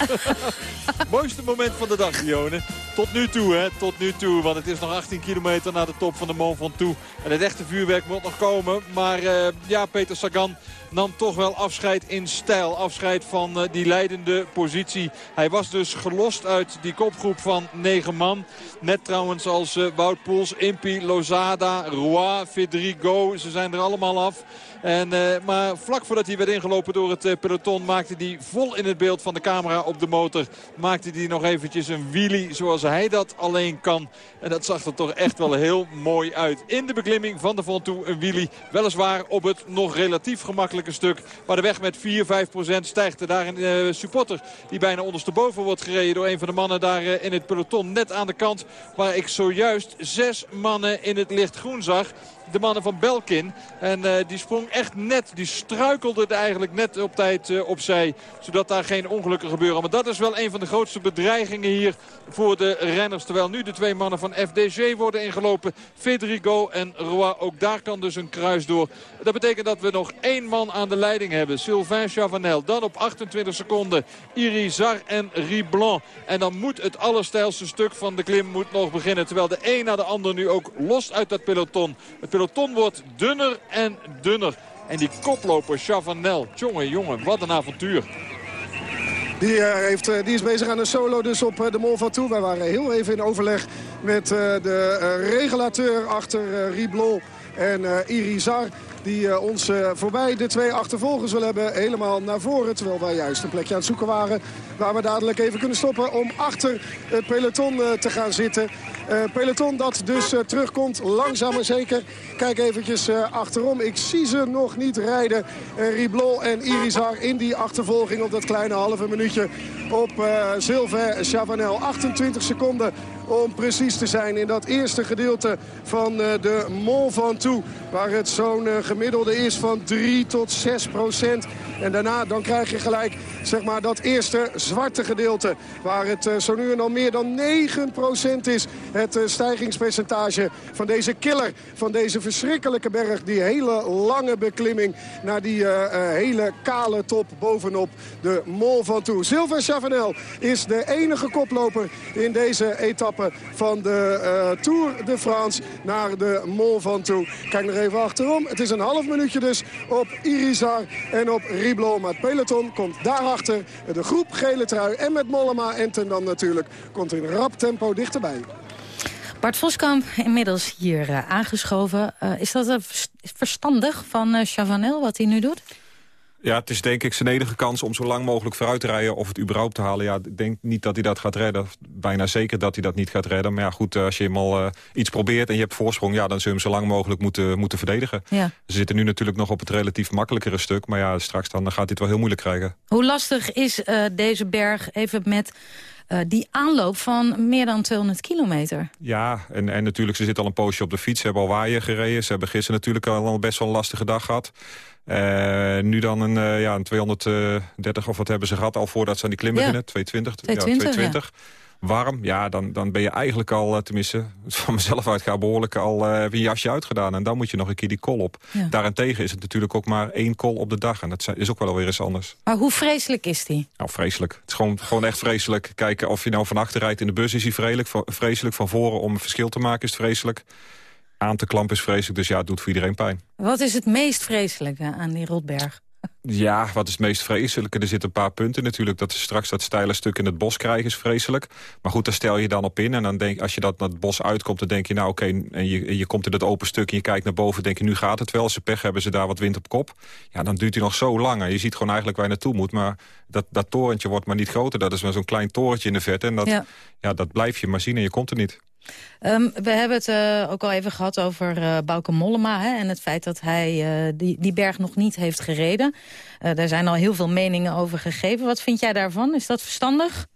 S10: Mooiste moment van de dag, Dione. Tot nu toe, hè. Tot nu toe. Want het is nog 18 kilometer naar de top van de Mont Ventoux. En het echte vuurwerk moet nog komen. Maar eh, ja, Peter Sagan nam toch wel afscheid in stijl. Afscheid van eh, die leidende positie. Hij was dus gelost uit die kopgroep van negen man. Net trouwens als eh, Wout Poels, Impi, Lozada, Roy, Federico. Ze zijn er allemaal af. En, maar vlak voordat hij werd ingelopen door het peloton... maakte hij vol in het beeld van de camera op de motor... maakte hij nog eventjes een wheelie zoals hij dat alleen kan. En dat zag er toch echt wel heel mooi uit. In de beklimming van de Ventoux een wheelie. Weliswaar op het nog relatief gemakkelijke stuk. Maar de weg met 4, 5 procent stijgt. Er daar een eh, supporter die bijna ondersteboven wordt gereden... door een van de mannen daar eh, in het peloton. Net aan de kant waar ik zojuist zes mannen in het lichtgroen zag de mannen van Belkin. En eh, die sprong echt net, die struikelde er eigenlijk net op tijd eh, opzij. Zodat daar geen ongelukken gebeuren. Maar dat is wel een van de grootste bedreigingen hier voor de renners. Terwijl nu de twee mannen van FDG worden ingelopen. Federico en Roy. Ook daar kan dus een kruis door. Dat betekent dat we nog één man aan de leiding hebben. Sylvain Chavanel. Dan op 28 seconden Irizar en Riblanc. En dan moet het allerstijlste stuk van de klim moet nog beginnen. Terwijl de een na de ander nu ook lost uit dat peloton. Het peloton wordt dunner en dunner. En die koploper Chavanel, jongen, jongen, wat een avontuur.
S12: Die, eh, heeft, eh, die is bezig aan een solo dus op eh, de Mont Ventoux. Wij waren heel even in overleg met de regulateur achter Riblon en eh, Irizar. Die eh, ons eh, voorbij de twee achtervolgers wil hebben. Helemaal naar voren. Terwijl wij juist een plekje aan het zoeken waren. Waar we dadelijk even kunnen stoppen om achter het peloton te gaan zitten. Peloton dat dus terugkomt, langzaam maar zeker. Kijk eventjes achterom. Ik zie ze nog niet rijden. Riblon en Irizar in die achtervolging op dat kleine halve minuutje. Op Sylvain Chavanel. 28 seconden om precies te zijn in dat eerste gedeelte van eh, de Mont Ventoux. Waar het zo'n eh, gemiddelde is van 3 tot 6 procent. En daarna dan krijg je gelijk zeg maar, dat eerste zwarte gedeelte. Waar het eh, zo nu en dan meer dan 9 procent is. het eh, stijgingspercentage van deze killer. Van deze verschrikkelijke berg. Die hele lange beklimming naar die hele kale top bovenop de Mont Ventoux. Sylvain Chavanel is de enige koploper in deze etappe van de Tour de France naar de Mont Ventoux. Kijk nog even achterom. Het is een half minuutje dus op Irizar en op Riblon. Maar het peloton komt daarachter. De groep gele trui en met Mollema en ten dan natuurlijk komt in rap tempo dichterbij.
S9: Bart Voskamp, inmiddels hier eh, aangeschoven. Eh, is dat eh, vers- verstandig van Chavanel, wat hij nu doet?
S24: Ja, het is denk ik zijn enige kans om zo lang mogelijk vooruit te rijden... of het überhaupt te halen. Ja, ik denk niet dat hij dat gaat redden. Bijna zeker dat hij dat niet gaat redden. Maar ja, goed, als je eenmaal eh, iets probeert en je hebt voorsprong... ja, dan zul je hem zo lang mogelijk moeten, moeten verdedigen.
S9: Ja.
S24: Ze zitten nu natuurlijk nog op het relatief makkelijkere stuk. Maar ja, straks dan, dan gaat hij het wel heel moeilijk krijgen.
S9: Hoe lastig is eh, deze berg even met eh, die aanloop van meer dan 200 kilometer?
S24: Ja, en, en natuurlijk, ze zitten al een poosje op de fiets. Ze hebben al waaien gereden. Ze hebben gisteren natuurlijk al best wel een lastige dag gehad. Eh, nu dan een, eh, ja, een 230 of wat hebben ze gehad al voordat ze aan die klim
S9: Ja.
S24: beginnen. 220.
S9: 220,
S24: ja, 220. Warm, ja, dan, dan ben je eigenlijk al, eh, tenminste, van mezelf uit ga behoorlijk al je een jasje uitgedaan. En dan moet je nog een keer die kol op. Daarentegen is het natuurlijk ook maar één kol op de dag. En dat is ook wel weer eens anders.
S9: Maar hoe vreselijk is die?
S24: Nou, vreselijk. Het is gewoon, gewoon echt vreselijk. Kijken of je nou van achter rijdt in de bus is hij vreselijk. Van- Vreselijk van voren om een verschil te maken is vreselijk. Aan te klampen is vreselijk, dus ja, het doet voor iedereen pijn.
S9: Wat is het meest vreselijke aan die Rotberg?
S24: Ja, wat is het meest vreselijke? Er zitten een paar punten natuurlijk. Dat ze straks dat steile stuk in het bos krijgen is vreselijk. Maar goed, daar stel je dan op in. En dan denk, als je dat naar het bos uitkomt, dan denk je... nou oké, en je, je komt in dat open stuk en je kijkt naar boven... denk je, nu gaat het wel. Als ze pech hebben, ze daar wat wind op kop. Ja, dan duurt hij nog zo lang. En je ziet gewoon eigenlijk waar je naartoe moet. Maar dat, dat torentje wordt maar niet groter. Dat is maar zo'n klein torentje in de verte. En dat,
S9: Ja.
S24: ja. dat blijf je maar zien en je komt er niet.
S9: Ehm, we hebben het eh, ook al even gehad over eh Bauke Mollema... Hè, en het feit dat hij eh, die, die berg nog niet heeft gereden. Daar zijn al heel veel meningen over gegeven. Wat vind jij daarvan? Is dat verstandig?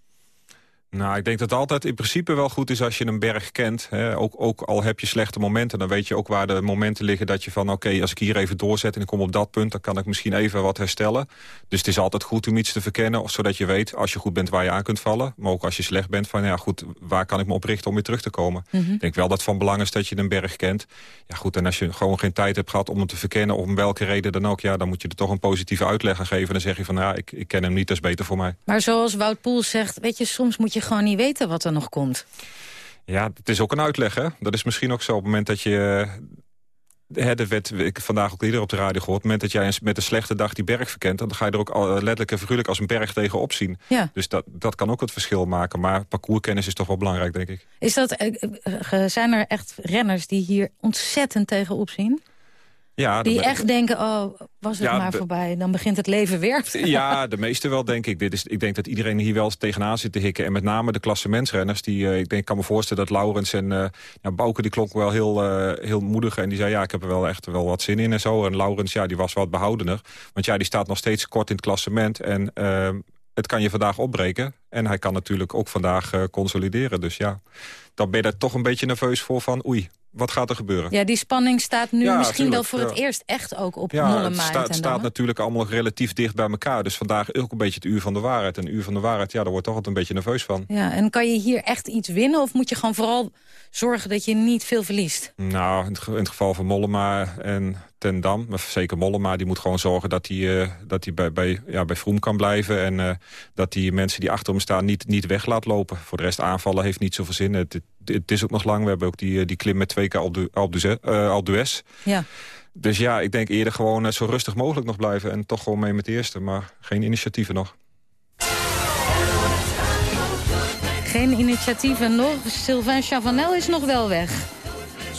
S24: Nou, ik denk dat het altijd in principe wel goed is als je een berg kent. Hè. Ook, ook al heb je slechte momenten, dan weet je ook waar de momenten liggen... dat je van, oké, als ik hier even doorzet en ik kom op dat punt... dan kan ik misschien even wat herstellen. Dus het is altijd goed om iets te verkennen... zodat je weet, als je goed bent, waar je aan kunt vallen. Maar ook als je slecht bent, van ja goed, waar kan ik me op richten om weer terug te komen?
S9: Mhm.
S24: Ik denk wel dat het van belang is dat je een berg kent. Ja goed, en als je gewoon geen tijd hebt gehad om hem te verkennen... of om welke reden dan ook, ja, dan moet je er toch een positieve uitleg aan geven. Dan zeg je van, ja, ik, ik ken hem niet, dat is beter voor mij.
S9: Maar zoals Wout Poels zegt, weet je, soms moet je gewoon niet weten wat er nog komt.
S24: Ja, het is ook een uitleg, hè. Dat is misschien ook zo op het moment dat je... eh, Hè, dat werd ik vandaag ook eerder op de radio gehoord. Op het moment dat jij met een slechte dag die berg verkent... dan ga je er ook eh, letterlijk en figuurlijk als een berg tegenop zien.
S9: Ja.
S24: Dus dat, dat kan ook het verschil maken. Maar parcourskennis is toch wel belangrijk, denk ik.
S9: Is dat, eh, zijn er echt renners die hier ontzettend tegenop zien?
S24: Ja,
S9: Die echt denken, oh, was het
S24: Ja,
S9: maar voorbij, dan begint het leven weer.
S24: Ja, de meeste wel, denk ik. Dit is, ik denk dat iedereen hier wel eens tegenaan zit te hikken. En met name de klassementsrenners. Die, eh, ik denk, kan me voorstellen dat Laurens en ja, Bouke... die klonk wel heel, eh, heel moedig. En die zei, ja, ik heb er wel echt wel wat zin in en zo. En Laurens, ja, die was wat behoudener. Want ja, die staat nog steeds kort in het klassement. En eh, het kan je vandaag opbreken. En hij kan natuurlijk ook vandaag consolideren. Dus ja, dan ben je daar toch een beetje nerveus voor van... oei, wat gaat er gebeuren?
S9: Ja, die spanning staat nu
S24: Ja,
S9: misschien wel voor het eerst echt ook op
S24: Ja,
S9: Mollema
S24: het
S9: en
S24: staat, natuurlijk allemaal relatief dicht bij elkaar. Dus vandaag ook een beetje het uur van de waarheid. En een uur van de waarheid, ja, daar wordt toch altijd een beetje nerveus van.
S9: Ja, en kan je hier echt iets winnen? Of moet je gewoon vooral zorgen dat je niet veel verliest?
S24: Nou, het, in het geval van Mollema en Ten Dam, maar zeker Mollema... die moet gewoon zorgen dat hij, eh, dat hij bij, bij, ja, bij Vroom kan blijven... en eh, dat die mensen die achter hem staan niet, niet weg laat lopen. Voor de rest aanvallen heeft niet zoveel zin. Het, het, het is ook nog lang. We hebben ook die, eh, die klim met twee keer d'Huez.
S9: Ja.
S24: Dus ja, ik denk eerder gewoon zo rustig mogelijk nog blijven... en toch gewoon mee met de eerste, maar geen initiatieven nog.
S9: Geen initiatieven nog. Sylvain Chavanel is nog wel weg.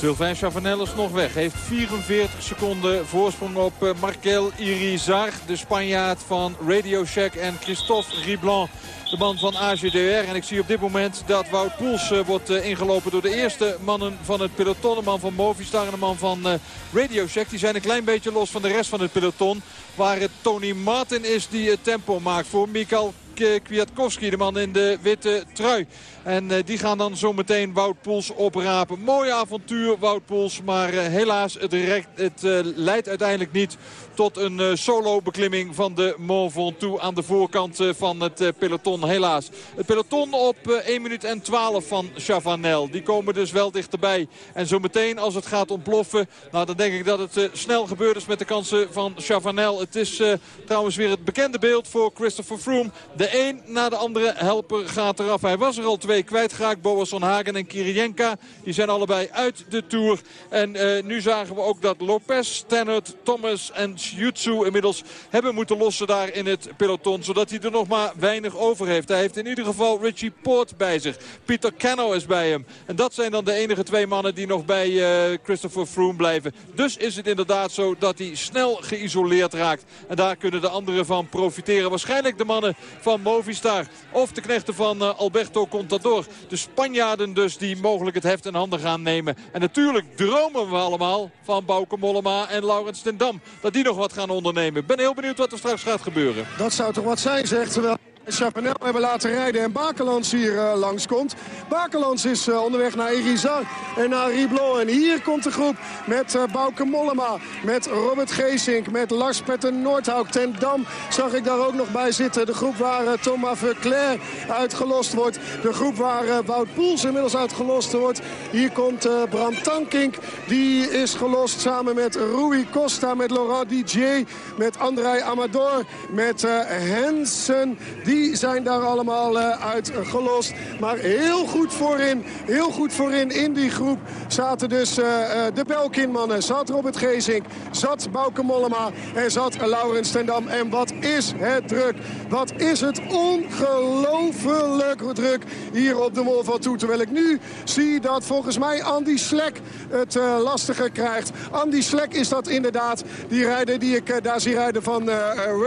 S10: Sylvain Chavanel is nog weg. Heeft 44 seconden voorsprong op eh, Markel Irizar. De Spanjaard van Radio Shack en Christophe Riblan. De man van AGDR. En ik zie op dit moment dat Wout Poels eh, wordt eh, ingelopen door de eerste mannen van het peloton. De man van Movistar en de man van Radio Shack. Die zijn een klein beetje los van de rest van het peloton. Waar het Tony Martin is die het tempo maakt voor Mikael Kwiatkowski, de man in de witte trui. En eh, die gaan dan zo meteen Wout Poels oprapen. Mooi avontuur Wout Poels, maar eh, helaas het, het eh, leidt uiteindelijk niet tot een eh, solo beklimming van de Mont Ventoux aan de voorkant eh, van het eh, peloton. Helaas. Het peloton op eh, 1 minuut en 12 van Chavanel. Die komen dus wel dichterbij. En zo meteen als het gaat ontploffen, nou dan denk ik dat het snel gebeurd is met de kansen van Chavanel. Het is trouwens weer het bekende beeld voor Christopher Froome. De een na de andere helper gaat eraf. Hij was er al twee kwijtgeraakt. Boas van Hagen en Kirienka. Die zijn allebei uit de Tour. En nu zagen we ook dat Lopez, Tennant, Thomas en Jutsu inmiddels hebben moeten lossen daar in het peloton. Zodat hij er nog maar weinig over heeft. Hij heeft in ieder geval Richie Poort bij zich. Peter Cano is bij hem. En dat zijn dan de enige twee mannen die nog bij eh, Christopher Froome blijven. Dus is het inderdaad zo dat hij snel geïsoleerd raakt. En daar kunnen de anderen van profiteren. Waarschijnlijk de mannen van Movistar. Of de knechten van eh, Alberto Contador. De Spanjaarden dus die mogelijk het heft in handen gaan nemen. En natuurlijk dromen we allemaal van Bauke Mollema en Laurens ten Dam. Dat die nog wat gaan ondernemen. Ik ben heel benieuwd wat er straks gaat gebeuren.
S12: Dat zou toch wat zijn, zegt terwijl... Chapanel hebben laten rijden en Bakelands hier uh, langskomt. Bakelands is uh, onderweg naar Irizar en naar Riblot. En hier komt de groep met uh, Bouke Mollema, met Robert Geesink, met Lars Petter Noordhouk. Ten Dam zag ik daar ook nog bij zitten. De groep waar Thomas Verclair uitgelost wordt. De groep waar Wout Poels inmiddels uitgelost wordt. Hier komt Bram Tankink, die is gelost samen met Rui Costa, met Laurent DJ, met André Amador, met Hensen. Die zijn daar allemaal uh, uitgelost. Maar heel goed voorin, heel goed voorin in die groep zaten dus uh, uh, de Belkin-mannen. Zat Robert Gezink, zat Bouke Mollema en zat Laurens Tendam. En wat is het druk. Wat is het ongelooflijk druk hier op de Mol Toe. Terwijl ik nu zie dat volgens mij Andy Slek het lastiger krijgt. Andy Slek is dat inderdaad. Die rijder die ik daar zie rijden van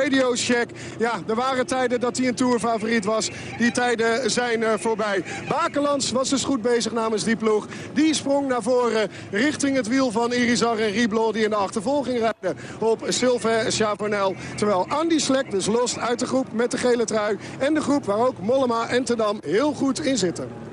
S12: Radio Shack. Ja, er waren tijden dat hij een tourfavoriet was. Die tijden zijn voorbij. Bakelands was dus goed bezig namens die ploeg. Die sprong naar voren richting het wiel van Irizar en Riblot... die in de achtervolging rijden op Sylvain Chavanel. Terwijl Andy Slek dus lost uit de groep met de gele trui. En de groep waar ook Mollema en Tendam heel goed in zitten.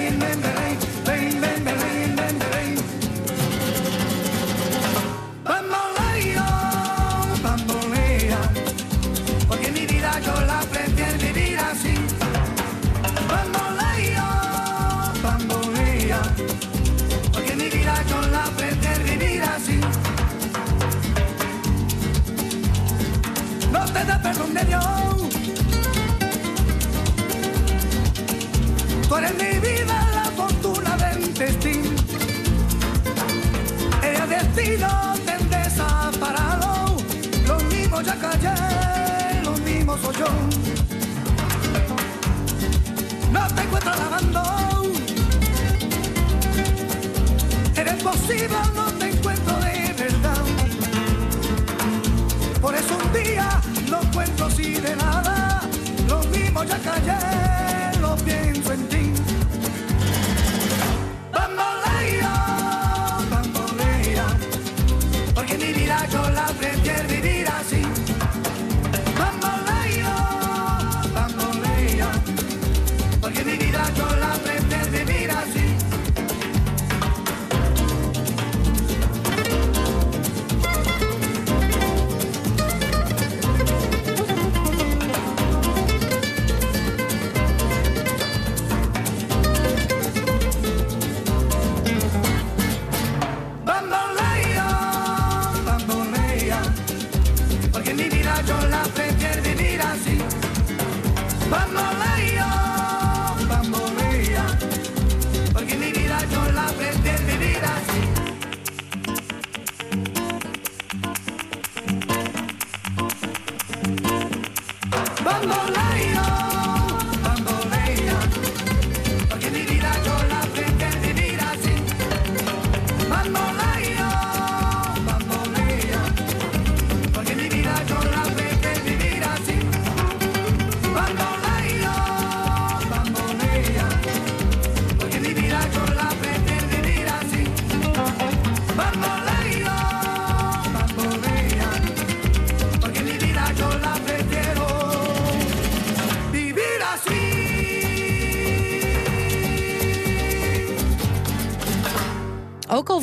S19: Mismos soy yo. No te encuentro lavando. Eres posible, no te encuentro de verdad. Por eso un día no cuento así de nada. Los mismos ya callé,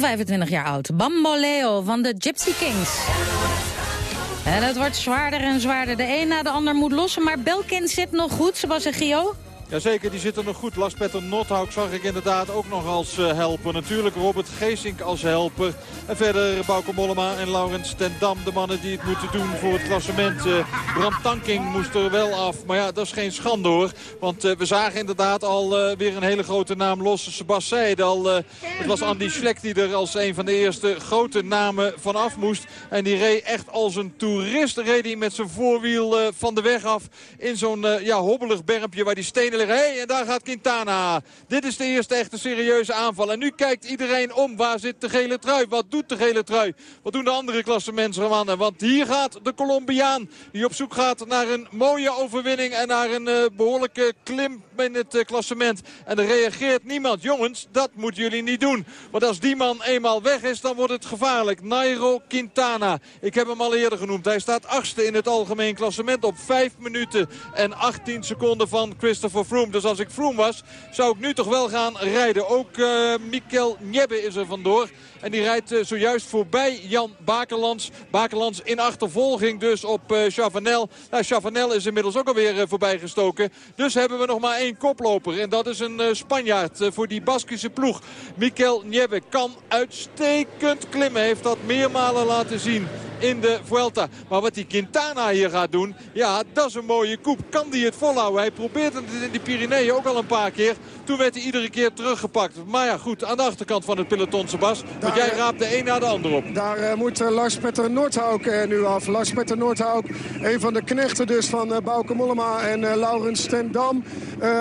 S9: 25 jaar oud. Bamboleo van de Gypsy Kings. En het wordt zwaarder en zwaarder. De een na de ander moet lossen, maar Belkin zit nog goed, Sebastian Gio.
S10: Jazeker, die zitten nog goed. Lars Petter Nothouk zag ik inderdaad ook nog als uh, helper. Natuurlijk Robert Geesink als helper. En verder Bauke Mollema en Laurens ten Dam. De mannen die het moeten doen voor het klassement. Uh, Bram Tanking moest er wel af. Maar ja, dat is geen schande hoor. Want uh, we zagen inderdaad al weer een hele grote naam los. Sebas zei al. Het was Andy Schleck die er als een van de eerste grote namen vanaf moest. En die reed echt als een toerist. Reed hij met zijn voorwiel van de weg af. In zo'n ja, hobbelig bermpje waar die stenen Hey, en daar gaat Quintana. Dit is de eerste echte serieuze aanval. En nu kijkt iedereen om. Waar zit de gele trui? Wat doet de gele trui? Wat doen de andere klassementsmannen? Want hier gaat de Colombiaan. Die op zoek gaat naar een mooie overwinning. En naar een uh, behoorlijke klim in het klassement. En er reageert niemand. Jongens, dat moeten jullie niet doen. Want als die man eenmaal weg is, dan wordt het gevaarlijk. Nairo Quintana. Ik heb hem al eerder genoemd. Hij staat achtste in het algemeen klassement op 5 minuten en 18 seconden van Christopher Froome. Dus als ik Froome was, zou ik nu toch wel gaan rijden. Ook uh, Mikkel Niebbe is er vandoor. En die rijdt uh, zojuist voorbij Jan Bakerlands. Bakerlands in achtervolging dus op uh, Chavanel. Nou, Chavanel is inmiddels ook alweer uh, voorbij gestoken. Dus hebben we nog maar één koploper. En dat is een Spanjaard voor die Baskische ploeg. Mikel Niebbe kan uitstekend klimmen. Heeft dat meermalen laten zien in de Vuelta. Maar wat die Quintana hier gaat doen, ja, dat is een mooie koep. Kan die het volhouden? Hij probeert het in de Pyreneeën ook al een paar keer. Toen werd hij iedere keer teruggepakt. Maar ja, goed, aan de achterkant van het peloton, Sebas. Jij raapt de een na de ander op.
S12: Daar uh, moet uh, Lars-Petter Noordhouk uh, nu af. Lars-Petter Noordhouk, een van de knechten dus van Bauke Mollema en Laurens Stendam.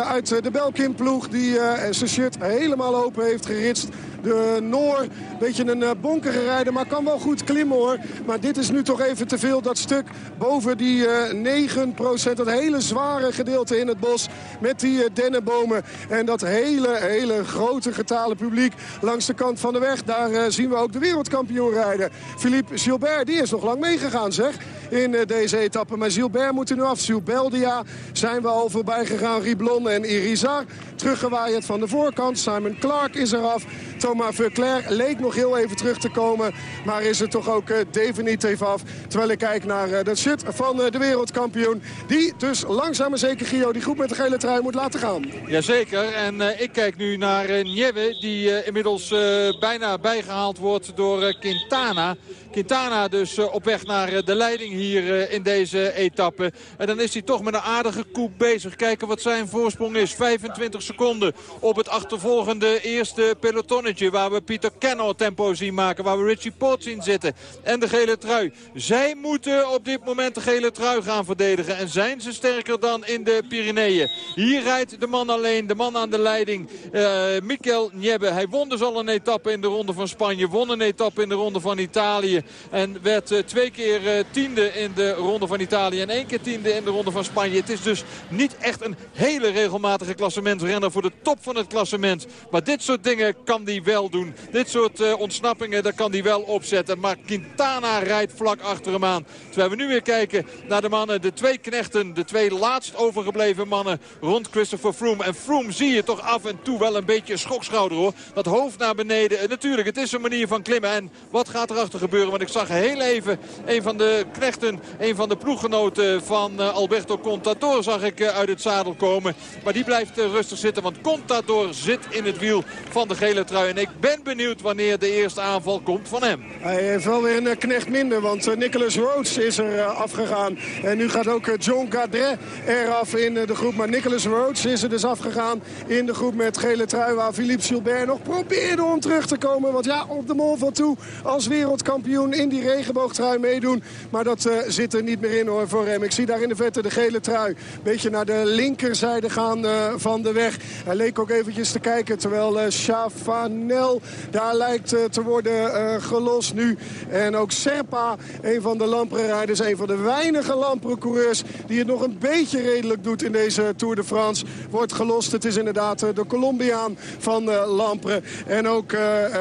S12: uit de Belkin-ploeg die zijn shirt helemaal open heeft geritst. De Noor, beetje een uh, bonkere rijder, maar kan wel goed klimmen hoor. Maar dit is nu toch even te veel, dat stuk boven die uh, 9%. Dat hele zware gedeelte in het bos met die uh, dennenbomen. En dat hele, hele grote getalen publiek langs de kant van de weg. Daar zien we ook de wereldkampioen rijden. Philippe Gilbert, die is nog lang meegegaan zeg in deze etappe. Maar Gilbert moet er nu af. Gilbeldia zijn we al voorbij gegaan. Riblon en Irizar teruggewaaid van de voorkant. Simon Clark is eraf. Thomas Verclair leek nog heel even terug te komen. Maar is er toch ook uh, definitief af. Terwijl ik kijk naar uh, dat shit van uh, de wereldkampioen. Die dus langzaam maar zeker Gio die groep met de gele trui moet laten gaan.
S10: Jazeker. En ik kijk nu naar Nieve. Die inmiddels bijna bijgehaald wordt door Quintana. Quintana dus op weg naar de leiding hier in deze etappe. En dan is hij toch met een aardige koep bezig. Kijken wat zijn voorsprong is. 25 seconden op het achtervolgende eerste pelotonnetje. Waar we Pieter Kenno tempo zien maken. Waar we Richie Port zien zitten. En de gele trui. Zij moeten op dit moment de gele trui gaan verdedigen. En zijn ze sterker dan in de Pyreneeën. Hier rijdt de man alleen. De man aan de leiding. Uh, Mikel Niebbe. Hij won dus al een etappe in de ronde van Spanje. Won een etappe in de ronde van Italië. En werd uh, twee keer uh, tiende in de ronde van Italië. En één keer tiende in de ronde van Spanje. Het is dus niet echt een hele regelmatige klassementrenner voor de top van het klassement. Maar dit soort dingen kan hij wel doen. Dit soort uh, ontsnappingen, daar kan hij wel opzetten. Maar Quintana rijdt vlak achter hem aan. Terwijl we nu weer kijken naar de mannen, de twee knechten, de twee laatst overgebleven mannen rond Christopher Froome. En Froome zie je toch af en toe wel een beetje schokschouder hoor. Dat hoofd naar beneden. En natuurlijk, het is een manier van klimmen. En wat gaat erachter gebeuren? Want ik zag heel even een van de knechten, een van de ploeggenoten van uh, Alberto Contador zag ik uh, uit het zadel komen. Maar die blijft rustig zitten, want Contador zit in het wiel van de gele trui. En ik ben benieuwd wanneer de eerste aanval komt van hem.
S12: Hij heeft wel weer een knecht minder, want Nicholas Rhodes is er afgegaan. En nu gaat ook John Gadret eraf in de groep. Maar Nicholas Rhodes is er dus afgegaan in de groep met gele trui. Waar Philippe Gilbert nog probeerde om terug te komen. Want ja, op de mol van toe als wereldkampioen in die regenboogtrui meedoen. Maar dat uh, zit er niet meer in hoor voor hem. Ik zie daar in de vette de gele trui. Beetje naar de linkerzijde gaan uh, van de weg. Hij leek ook eventjes te kijken terwijl uh, Chavanel daar lijkt te worden gelost nu. En ook Serpa, een van de Lampre-rijders, een van de weinige Lampre-coureurs die het nog een beetje redelijk doet in deze Tour de France, wordt gelost. Het is inderdaad de Colombiaan van Lampre. En ook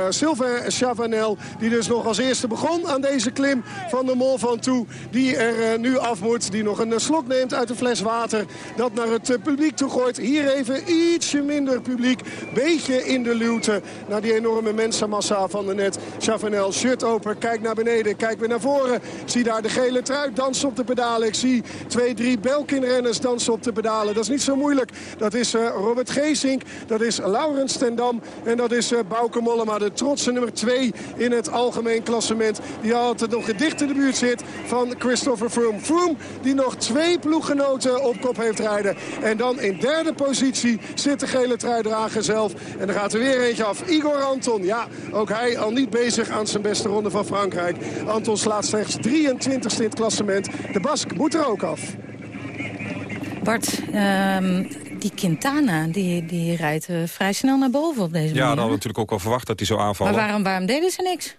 S12: Sylvain Chavanel, die dus nog als eerste begon aan deze klim van de Mol van Toe. die er eh, nu af moet. Die nog een eh, slok neemt uit een fles water. Dat naar het eh, publiek toe gooit. Hier even ietsje minder publiek. Beetje in de luwte. Naar die enorme mensenmassa van de net. Chavanel, shirt open. Kijk naar beneden. Kijk weer naar voren. Zie daar de gele trui dansen op de pedalen. Ik zie twee, drie Belkin-renners dansen op de pedalen. Dat is niet zo moeilijk. Dat is Robert Geesink. Dat is Laurens Stendam. En dat is Bouke Mollema. De trotse nummer twee in het algemeen klassement. Die altijd nog dicht in de buurt zit van Christopher Froome. Froome die nog twee ploeggenoten op kop heeft rijden. En dan in derde positie zit de gele truidrager zelf. En dan gaat er weer eentje af. Igor Anton. Ja, ook hij al niet bezig aan zijn beste ronde van Frankrijk. Anton slaat slechts 23ste in het klassement. De Bask moet er ook af.
S9: Bart, ehm, die Quintana die, die rijdt eh, vrij snel naar boven op deze
S24: Ja,
S9: manier.
S24: dan hadden we natuurlijk ook wel verwacht dat hij zou aanvallen.
S9: maar waarom, waarom deden ze niks?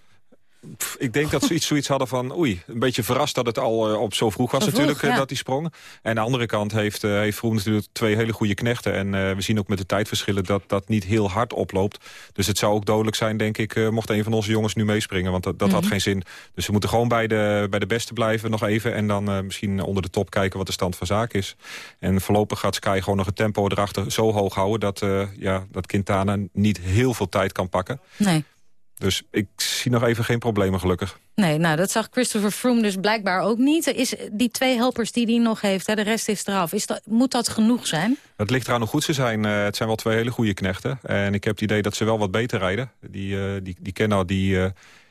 S24: Pff, Ik denk dat ze iets, zoiets hadden van... oei, een beetje verrast dat het al eh, op zo vroeg was
S9: Zo vroeg,
S24: natuurlijk...
S9: ja.
S24: dat hij sprong. En aan de andere kant heeft, eh heeft Vroom natuurlijk twee hele goede knechten. En eh, we zien ook met de tijdverschillen dat dat niet heel hard oploopt. Dus het zou ook dodelijk zijn, denk ik... mocht een van onze jongens nu meespringen. Want dat, dat had
S9: Mhm.
S24: geen zin. Dus we moeten gewoon bij de, bij de beste blijven nog even. En dan misschien onder de top kijken wat de stand van zaak is. En voorlopig gaat Sky gewoon nog het tempo erachter zo hoog houden... dat, ja, dat Quintana niet heel veel tijd kan pakken.
S9: Nee.
S24: Dus ik zie nog even geen problemen, gelukkig.
S9: Nee, nou, dat zag Christopher Froome dus blijkbaar ook niet. Is die twee helpers die hij nog heeft, hè, de rest is eraf. Is dat, moet dat genoeg zijn?
S24: Het ligt eraan hoe goed ze zijn. Eh, het zijn wel twee hele goede knechten. En ik heb het idee dat ze wel wat beter rijden. Die, eh die, die Kenna, die, eh,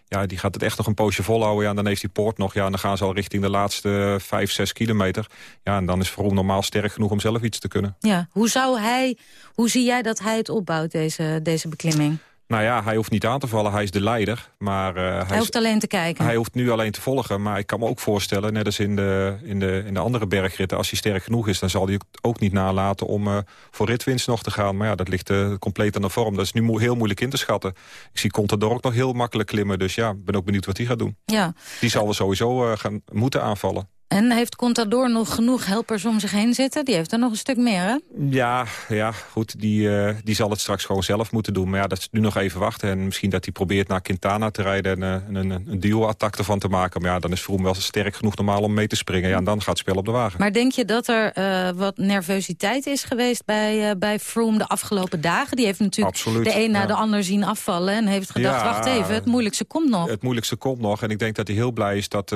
S24: ja, die gaat het echt nog een poosje volhouden. Ja, en dan heeft die Poort nog. Ja, en dan gaan ze al richting de laatste vijf, zes kilometer. Ja, en dan is Vroom normaal sterk genoeg om zelf iets te kunnen.
S9: Ja. Hoe, zou hij, hoe zie jij dat hij het opbouwt, deze, deze beklimming?
S24: Nou ja, hij hoeft niet aan te vallen. Hij is de leider. Maar, eh, hij,
S9: Hij
S24: is-
S9: hoeft alleen te kijken.
S24: Hij hoeft nu alleen te volgen, maar ik kan me ook voorstellen... net als in de, in de, in de andere bergritten, als hij sterk genoeg is... dan zal hij ook- niet nalaten om eh, voor ritwinst nog te gaan. Maar ja, dat ligt eh, compleet aan de vorm. Dat is nu mo- heel moeilijk in te schatten. Ik zie Contador ook nog heel makkelijk klimmen. Dus ja, ik ben ook benieuwd wat hij gaat doen.
S9: Ja.
S24: Die zal er sowieso gaan moeten aanvallen.
S9: En heeft Contador nog genoeg helpers om zich heen zitten? Die heeft er nog een stuk meer, hè?
S24: Ja, ja goed, die, eh, die zal het straks gewoon zelf moeten doen. Maar ja, dat is nu nog even wachten. En misschien dat hij probeert naar Quintana te rijden... en eh, een, een, duo-attack ervan te maken. Maar ja, dan is Vroom wel sterk genoeg normaal om mee te springen. Ja, en dan gaat het spel op de wagen.
S9: Maar denk je dat er eh, wat nervositeit is geweest bij, bij Froome de afgelopen dagen? Die heeft natuurlijk
S24: Absoluut,
S9: de een na
S24: ja.
S9: de ander zien afvallen... en heeft gedacht,
S24: Ja.
S9: wacht even, het moeilijkste komt nog.
S24: Het moeilijkste komt nog. En ik denk dat hij heel blij is dat,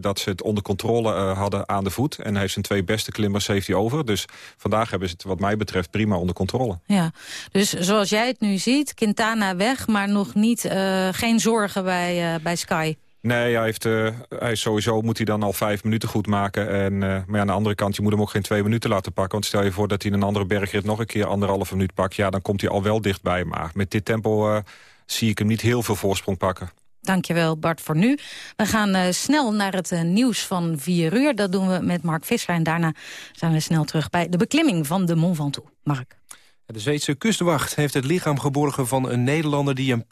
S24: dat ze het onder controle eh, hadden aan de voet. En hij heeft zijn twee beste klimmers heeft hij over. Dus vandaag hebben ze het wat mij betreft prima onder controle.
S9: Ja, dus zoals jij het nu ziet, Quintana weg... maar nog niet, eh, geen zorgen bij, eh, bij Sky.
S24: Nee, hij, heeft, hij sowieso moet hij dan al vijf minuten goed maken. En, maar ja, aan de andere kant, je moet hem ook geen twee minuten laten pakken. Want stel je voor dat hij in een andere bergrit nog een keer anderhalve minuut pakt. Ja, dan komt hij al wel dichtbij. Maar met dit tempo zie ik hem niet heel veel voorsprong pakken.
S9: Dankjewel Bart voor nu. We gaan eh, snel naar het eh, nieuws van 4 uur. Dat doen we met Mark Visser. En daarna zijn we snel terug bij de beklimming van de Mont Ventoux. Mark.
S20: De Zweedse kustwacht heeft het lichaam geborgen van een Nederlander die een